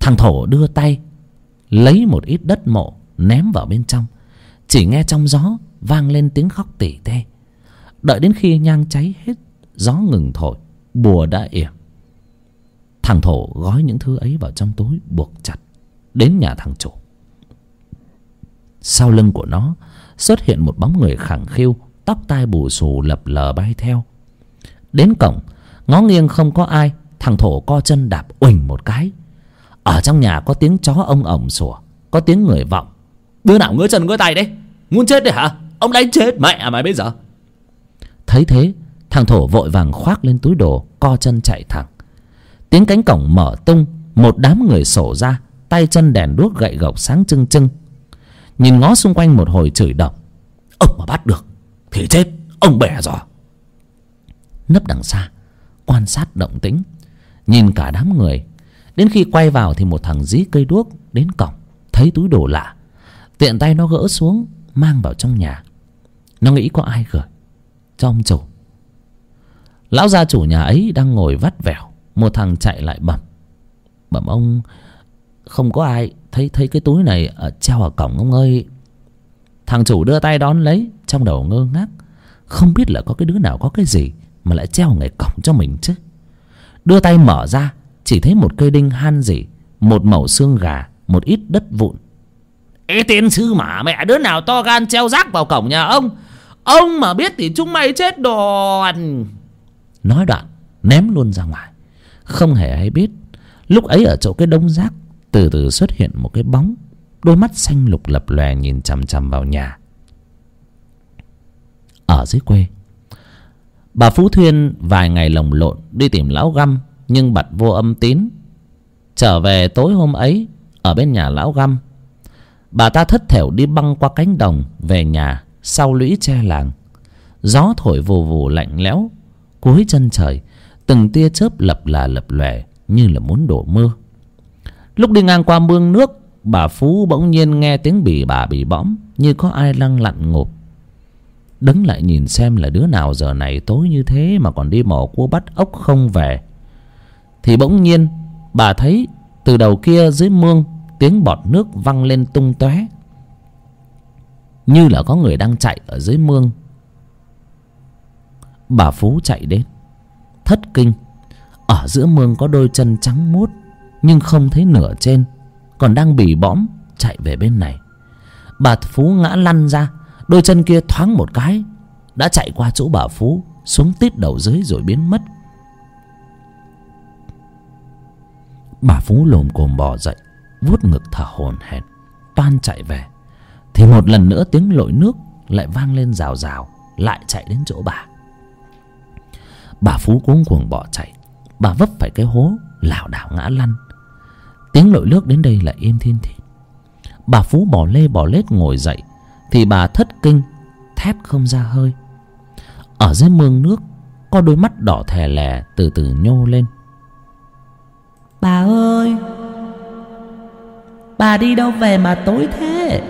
A: Thằng thổ đưa tay, lấy một ít đất mộ, ném vào bên trong. Chỉ nghe trong gió vang lên tiếng khóc tỉ tê. Đợi đến khi nhang cháy hết, gió ngừng thổi, bùa đã yểm thằng thổ gói những thứ ấy vào trong túi, buộc chặt, đến nhà thằng chủ. Sau lưng của nó, xuất hiện một bóng người khẳng khiu, tóc tai bù xù lập lờ bay theo đến cổng. Ngó nghiêng không có ai, thằng thổ co chân đạp uỳnh một cái. Ở trong nhà có tiếng chó ông ổng sủa, có tiếng người vọng.
C: Đứa nào ngứa chân ngứa tay đấy? Muốn chết đấy hả? Ông đánh chết mẹ mày bây giờ.
A: Thấy thế, thằng thổ vội vàng khoác lên túi đồ, co chân chạy thẳng. Tiếng cánh cổng mở tung, một đám người sổ ra, tay chân đèn đuốc gậy gộc sáng trưng trưng. Nhìn ngó xung quanh một hồi chửi động.
C: Ông mà bắt được, thì chết, ông bẻ rồi
A: nấp đằng xa, quan sát động tĩnh, nhìn cả đám người. Đến khi quay vào thì một thằng dí cây đuốc đến cổng, thấy túi đồ lạ, tiện tay nó gỡ xuống, mang vào trong nhà. Nó nghĩ có ai gửi, cho ông chủ. Lão gia chủ nhà ấy đang ngồi vắt vẻo, một thằng chạy lại bẩm. Bẩm ông, không có ai thấy thấy cái túi này ở treo ở cổng ông ơi. Thằng chủ đưa tay đón lấy, trong đầu ngơ ngác, không biết là có cái đứa nào có cái gì mà lại treo ngay cổng cho mình chứ? Đưa tay mở ra, chỉ thấy một cây đinh han dỉ, một mẩu xương gà, một ít đất vụn.
C: Ê, tiên sư mà, mẹ đứa nào to gan treo rác vào cổng nhà ông? Ông mà biết thì chúng mày chết đòn.
A: Nói đoạn, ném luôn ra ngoài. Không hề hay biết, lúc ấy ở chỗ cái đống rác, từ từ xuất hiện một cái bóng. Đôi mắt xanh lục lập lòe nhìn chằm chằm vào nhà. Ở dưới quê bà phú thuyên vài ngày lồng lộn đi tìm lão găm, nhưng bật vô âm tín. Trở về tối hôm ấy, ở bên nhà lão găm, bà ta thất thểu đi băng qua cánh đồng về nhà sau lũy tre làng. Gió thổi vù vù lạnh lẽo, cuối chân trời, từng tia chớp lập là lập lòe như là muốn đổ mưa. Lúc đi ngang qua mương nước, bà phú bỗng nhiên nghe tiếng bì bà bì bõm như có ai lăng lặn ngộp đứng lại nhìn xem là đứa nào giờ này tối như thế mà còn đi mò cua bắt ốc không về. Thì bỗng nhiên, bà thấy từ đầu kia dưới mương tiếng bọt nước văng lên tung tóe. Như là có người đang chạy ở dưới mương. Bà phú chạy đến, thất kinh. Ở giữa mương có đôi chân trắng muốt, nhưng không thấy nửa trên, còn đang bì bõm chạy về bên này. Bà phú ngã lăn ra đôi chân kia thoáng một cái, đã chạy qua chỗ bà phú, xuống tít đầu dưới rồi biến mất. Bà phú lồm cồm bò dậy, vuốt ngực thở hổn hển, toan chạy về. Thì một lần nữa tiếng lội nước lại vang lên rào rào, lại chạy đến chỗ bà. Bà phú cuống cuồng bỏ chạy, bà vấp phải cái hố, lảo đảo ngã lăn. Tiếng lội nước đến đây lại im thiên thít bà phú bỏ lê bỏ lết ngồi dậy thì bà thất kinh thét không ra hơi. Ở dưới mương nước có đôi mắt đỏ thè lè từ từ nhô lên.
B: Bà ơi bà đi đâu về mà tối thế?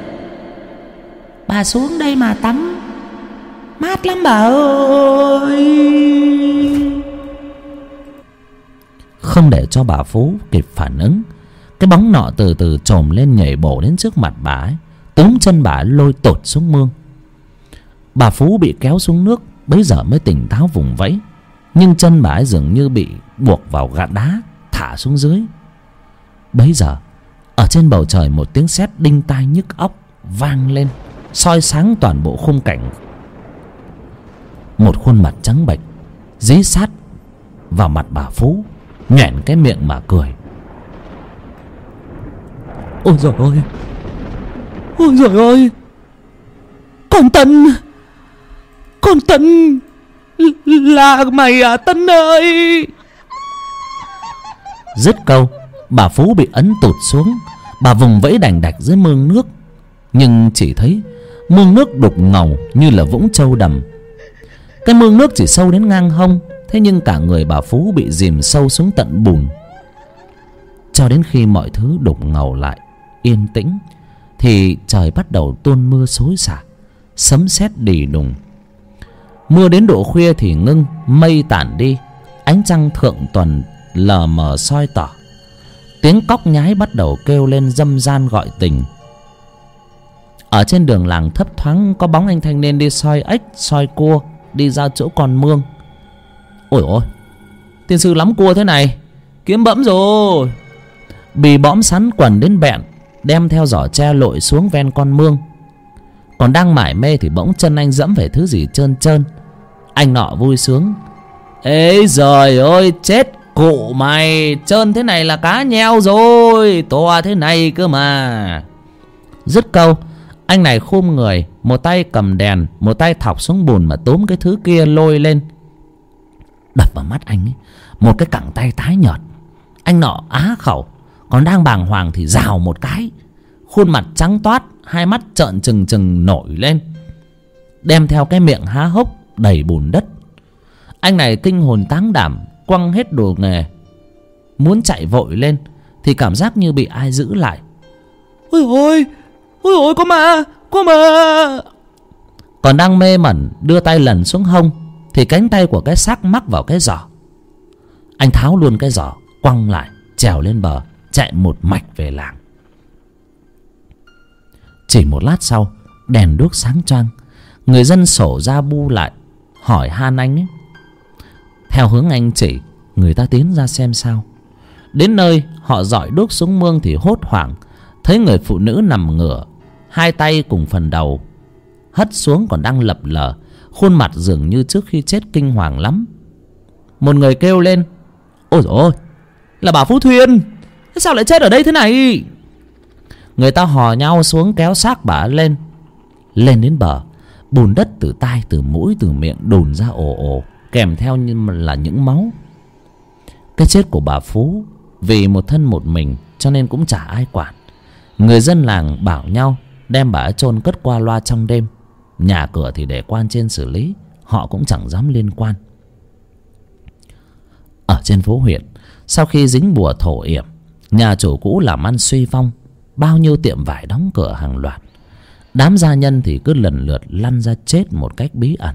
B: Bà xuống đây mà tắm. Mát lắm bà ơi.
A: Không để cho bà phú kịp phản ứng cái bóng nọ từ từ trồm lên nhảy bổ đến trước mặt bà ấy túm chân bà lôi tột xuống mương. Bà phú bị kéo xuống nước, bấy giờ mới tỉnh táo vùng vẫy. Nhưng chân bà ấy dường như bị buộc vào gạt đá, thả xuống dưới. Bấy giờ, ở trên bầu trời một tiếng sét đinh tai nhức óc vang lên, soi sáng toàn bộ khung cảnh. Một khuôn mặt trắng bệch, dí sát vào mặt bà phú nhoẻn cái miệng mà cười.
C: Ôi giời ôi ôi giời ơi. Con tân. Con tân. Là mày à tân ơi.
A: Dứt câu, bà phú bị ấn tụt xuống. Bà vùng vẫy đành đạch dưới mương nước. Nhưng chỉ thấy mương nước đục ngầu như là vũng trâu đầm. Cái mương nước chỉ sâu đến ngang hông, thế nhưng cả người bà phú bị dìm sâu xuống tận bùn. Cho đến khi mọi thứ đục ngầu lại, yên tĩnh thì trời bắt đầu tuôn mưa xối xả, sấm sét đì đùng. Mưa đến độ khuya thì ngưng, mây tản đi, ánh trăng thượng tuần lờ mờ soi tỏ. Tiếng cóc nhái bắt đầu kêu lên dâm gian gọi tình. Ở trên đường làng thấp thoáng, có bóng anh thanh niên đi soi ếch, soi cua, đi ra chỗ con mương. Ôi ôi, tiên sư lắm cua thế này, kiếm bẫm rồi. Bì bõm sắn quần đến bẹn đem theo giỏ tre lội xuống ven con mương. Còn đang mải mê thì bỗng chân anh dẫm về thứ gì trơn trơn. Anh nọ vui sướng. Ế giời ơi, chết cụ mày, trơn thế này là cá nheo rồi, to thế này cơ mà.
B: Dứt câu, anh này khum người, một tay cầm đèn, một tay thọc xuống bùn mà túm cái thứ kia lôi lên. Đập vào mắt anh ấy, một cái cẳng tay tái nhợt. Anh nọ á khẩu còn đang bàng hoàng thì rào một cái khuôn mặt trắng toát hai mắt trợn trừng trừng nổi lên đem theo cái miệng há hốc đầy bùn đất. Anh này kinh hồn táng đảm quăng hết đồ nghề muốn chạy vội lên thì cảm giác như bị ai giữ lại.
C: Ôi ôi ôi ôi có ma có ma.
B: Còn đang mê mẩn đưa tay lần xuống hông thì cánh tay của cái xác mắc vào cái giỏ. Anh tháo luôn cái giỏ quăng lại trèo lên bờ chạy một mạch về làng. Chỉ một lát sau, đèn đuốc sáng choang, người dân sổ ra bu lại, hỏi han anh ấy. Theo hướng anh chỉ, người ta tiến ra xem sao. Đến nơi, họ dọi đuốc xuống mương thì hốt hoảng, thấy người phụ nữ nằm ngửa, hai tay cùng phần đầu, hất xuống còn đang lập lờ, khuôn mặt dường như trước khi chết kinh hoàng lắm. Một người kêu lên, ôi dồi ôi, là bà phú thuyên! Thế sao lại chết ở đây thế này? Người ta hò nhau xuống kéo xác bà lên. Lên đến bờ, bùn đất từ tai, từ mũi, từ miệng đùn ra ồ ồ, kèm theo như là những máu. Cái chết của bà phú, vì một thân một mình, cho nên cũng chả ai quản. Người dân làng bảo nhau đem bà ấy chôn cất qua loa trong đêm. Nhà cửa thì để quan trên xử lý, họ cũng chẳng dám liên quan. Ở trên phố huyện, sau khi dính bùa thổ yểm nhà chủ cũ làm ăn suy vong, bao nhiêu tiệm vải đóng cửa hàng loạt. Đám gia nhân thì cứ lần lượt lăn ra chết một cách bí ẩn.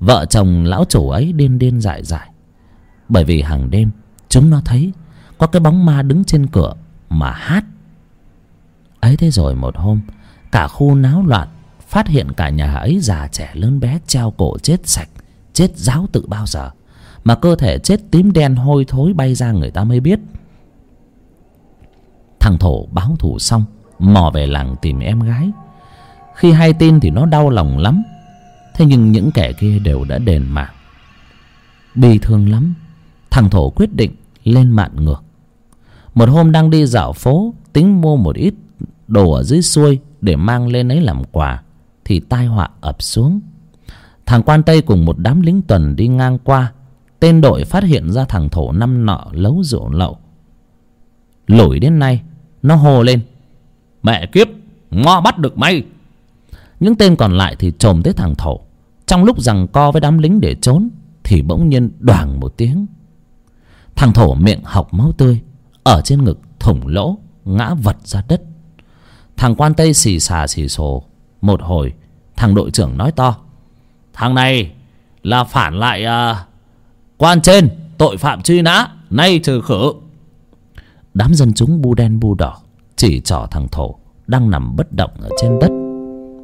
B: Vợ chồng lão chủ ấy điên điên dại dại. Bởi vì hàng đêm, chúng nó thấy có cái bóng ma đứng trên cửa mà hát. Ấy thế rồi một hôm, cả khu náo loạn, phát hiện cả nhà ấy già trẻ lớn bé treo cổ chết sạch, chết ráo tự bao giờ, mà cơ thể chết tím đen hôi thối bay ra người ta mới biết thằng thổ báo thù xong, mò về làng tìm em gái. Khi hay tin thì nó đau lòng lắm. Thế nhưng những kẻ kia đều đã đền mạng. Bi thương lắm. Thằng thổ quyết định lên mạn ngược. Một hôm đang đi dạo phố, tính mua một ít đồ ở dưới xuôi để mang lên ấy làm quà, thì tai họa ập xuống. Thằng quan tây cùng một đám lính tuần đi ngang qua. Tên đội phát hiện ra thằng thổ năm nọ lấu rượu lậu. Lủi đến nay nó hô lên. Mẹ kiếp ngo bắt được mày. Những tên còn lại thì trồm tới thằng thổ. Trong lúc rằng co với đám lính để trốn thì bỗng nhiên đoàng một tiếng. Thằng thổ miệng học máu tươi ở trên ngực thủng lỗ ngã vật ra đất. Thằng quan tây xì xà xì xồ. Một hồi thằng đội trưởng nói to thằng này là phản lại à, quan trên tội phạm truy nã nay trừ khử đám dân chúng bu đen bu đỏ, chỉ trỏ thằng thổ đang nằm bất động ở trên đất,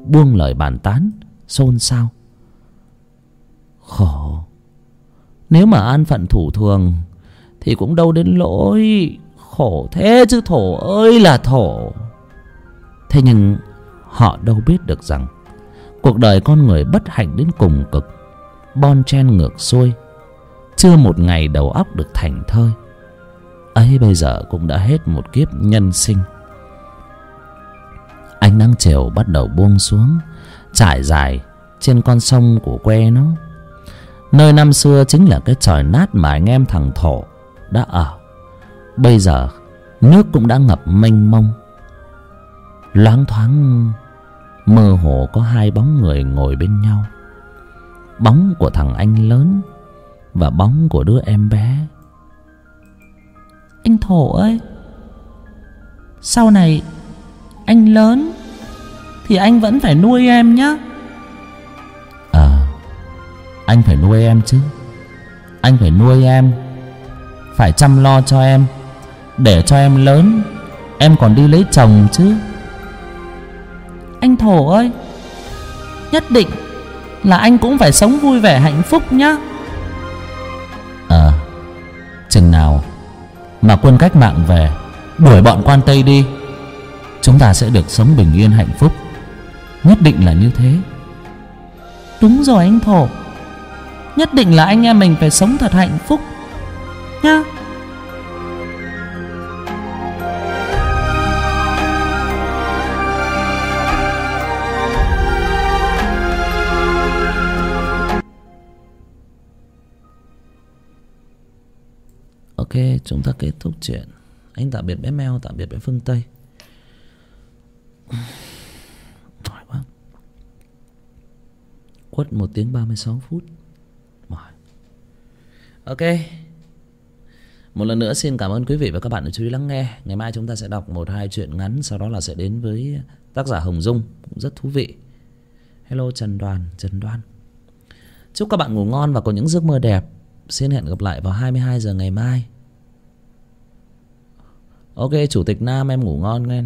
B: buông lời bàn tán, xôn xao. Khổ. Nếu mà an phận thủ thường, thì cũng đâu đến lỗi. Khổ thế chứ, thổ ơi là thổ. Thế nhưng họ đâu biết được rằng, cuộc đời con người bất hạnh đến cùng cực, bon chen ngược xuôi, chưa một ngày đầu óc được thành thơi ấy bây giờ cũng đã hết một kiếp nhân sinh. Ánh nắng chiều bắt đầu buông xuống, trải dài trên con sông của quê nó. Nơi năm xưa chính là cái tròi nát mà anh em thằng thổ đã ở. Bây giờ nước cũng đã ngập mênh mông. Loáng thoáng, mơ hồ có hai bóng người ngồi bên nhau. Bóng của thằng anh lớn và bóng của đứa em bé
D: anh thổ ơi. Sau này anh lớn thì anh vẫn phải nuôi em nhé
B: ờ anh phải nuôi em chứ. Anh phải nuôi em phải chăm lo cho em. Để cho em lớn em còn đi lấy chồng chứ.
D: Anh thổ ơi nhất định là anh cũng phải sống vui vẻ hạnh phúc nhá.
B: Ờ chừng nào mà quân cách mạng về. Đuổi bọn quan tây đi. Chúng ta sẽ được sống bình yên hạnh phúc. Nhất định là như thế.
D: Đúng rồi anh thổ. Nhất định là anh em mình phải sống thật hạnh phúc. Nhá
A: ok, chúng ta kết thúc chuyện. Anh tạm biệt bé mèo, tạm biệt bé phương tây. Mỏi quá. Quất một tiếng ba mươi sáu phút. Mỏi. Ok. Một lần nữa xin cảm ơn quý vị và các bạn đã chú ý lắng nghe. Ngày mai chúng ta sẽ đọc một hai chuyện ngắn, sau đó là sẽ đến với tác giả hồng dung. Cũng rất thú vị. Hello, trần đoàn, trần đoan. Chúc các bạn ngủ ngon và có những giấc mơ đẹp. Xin hẹn gặp lại vào 22 giờ ngày mai ok chủ tịch nam em ngủ ngon nghe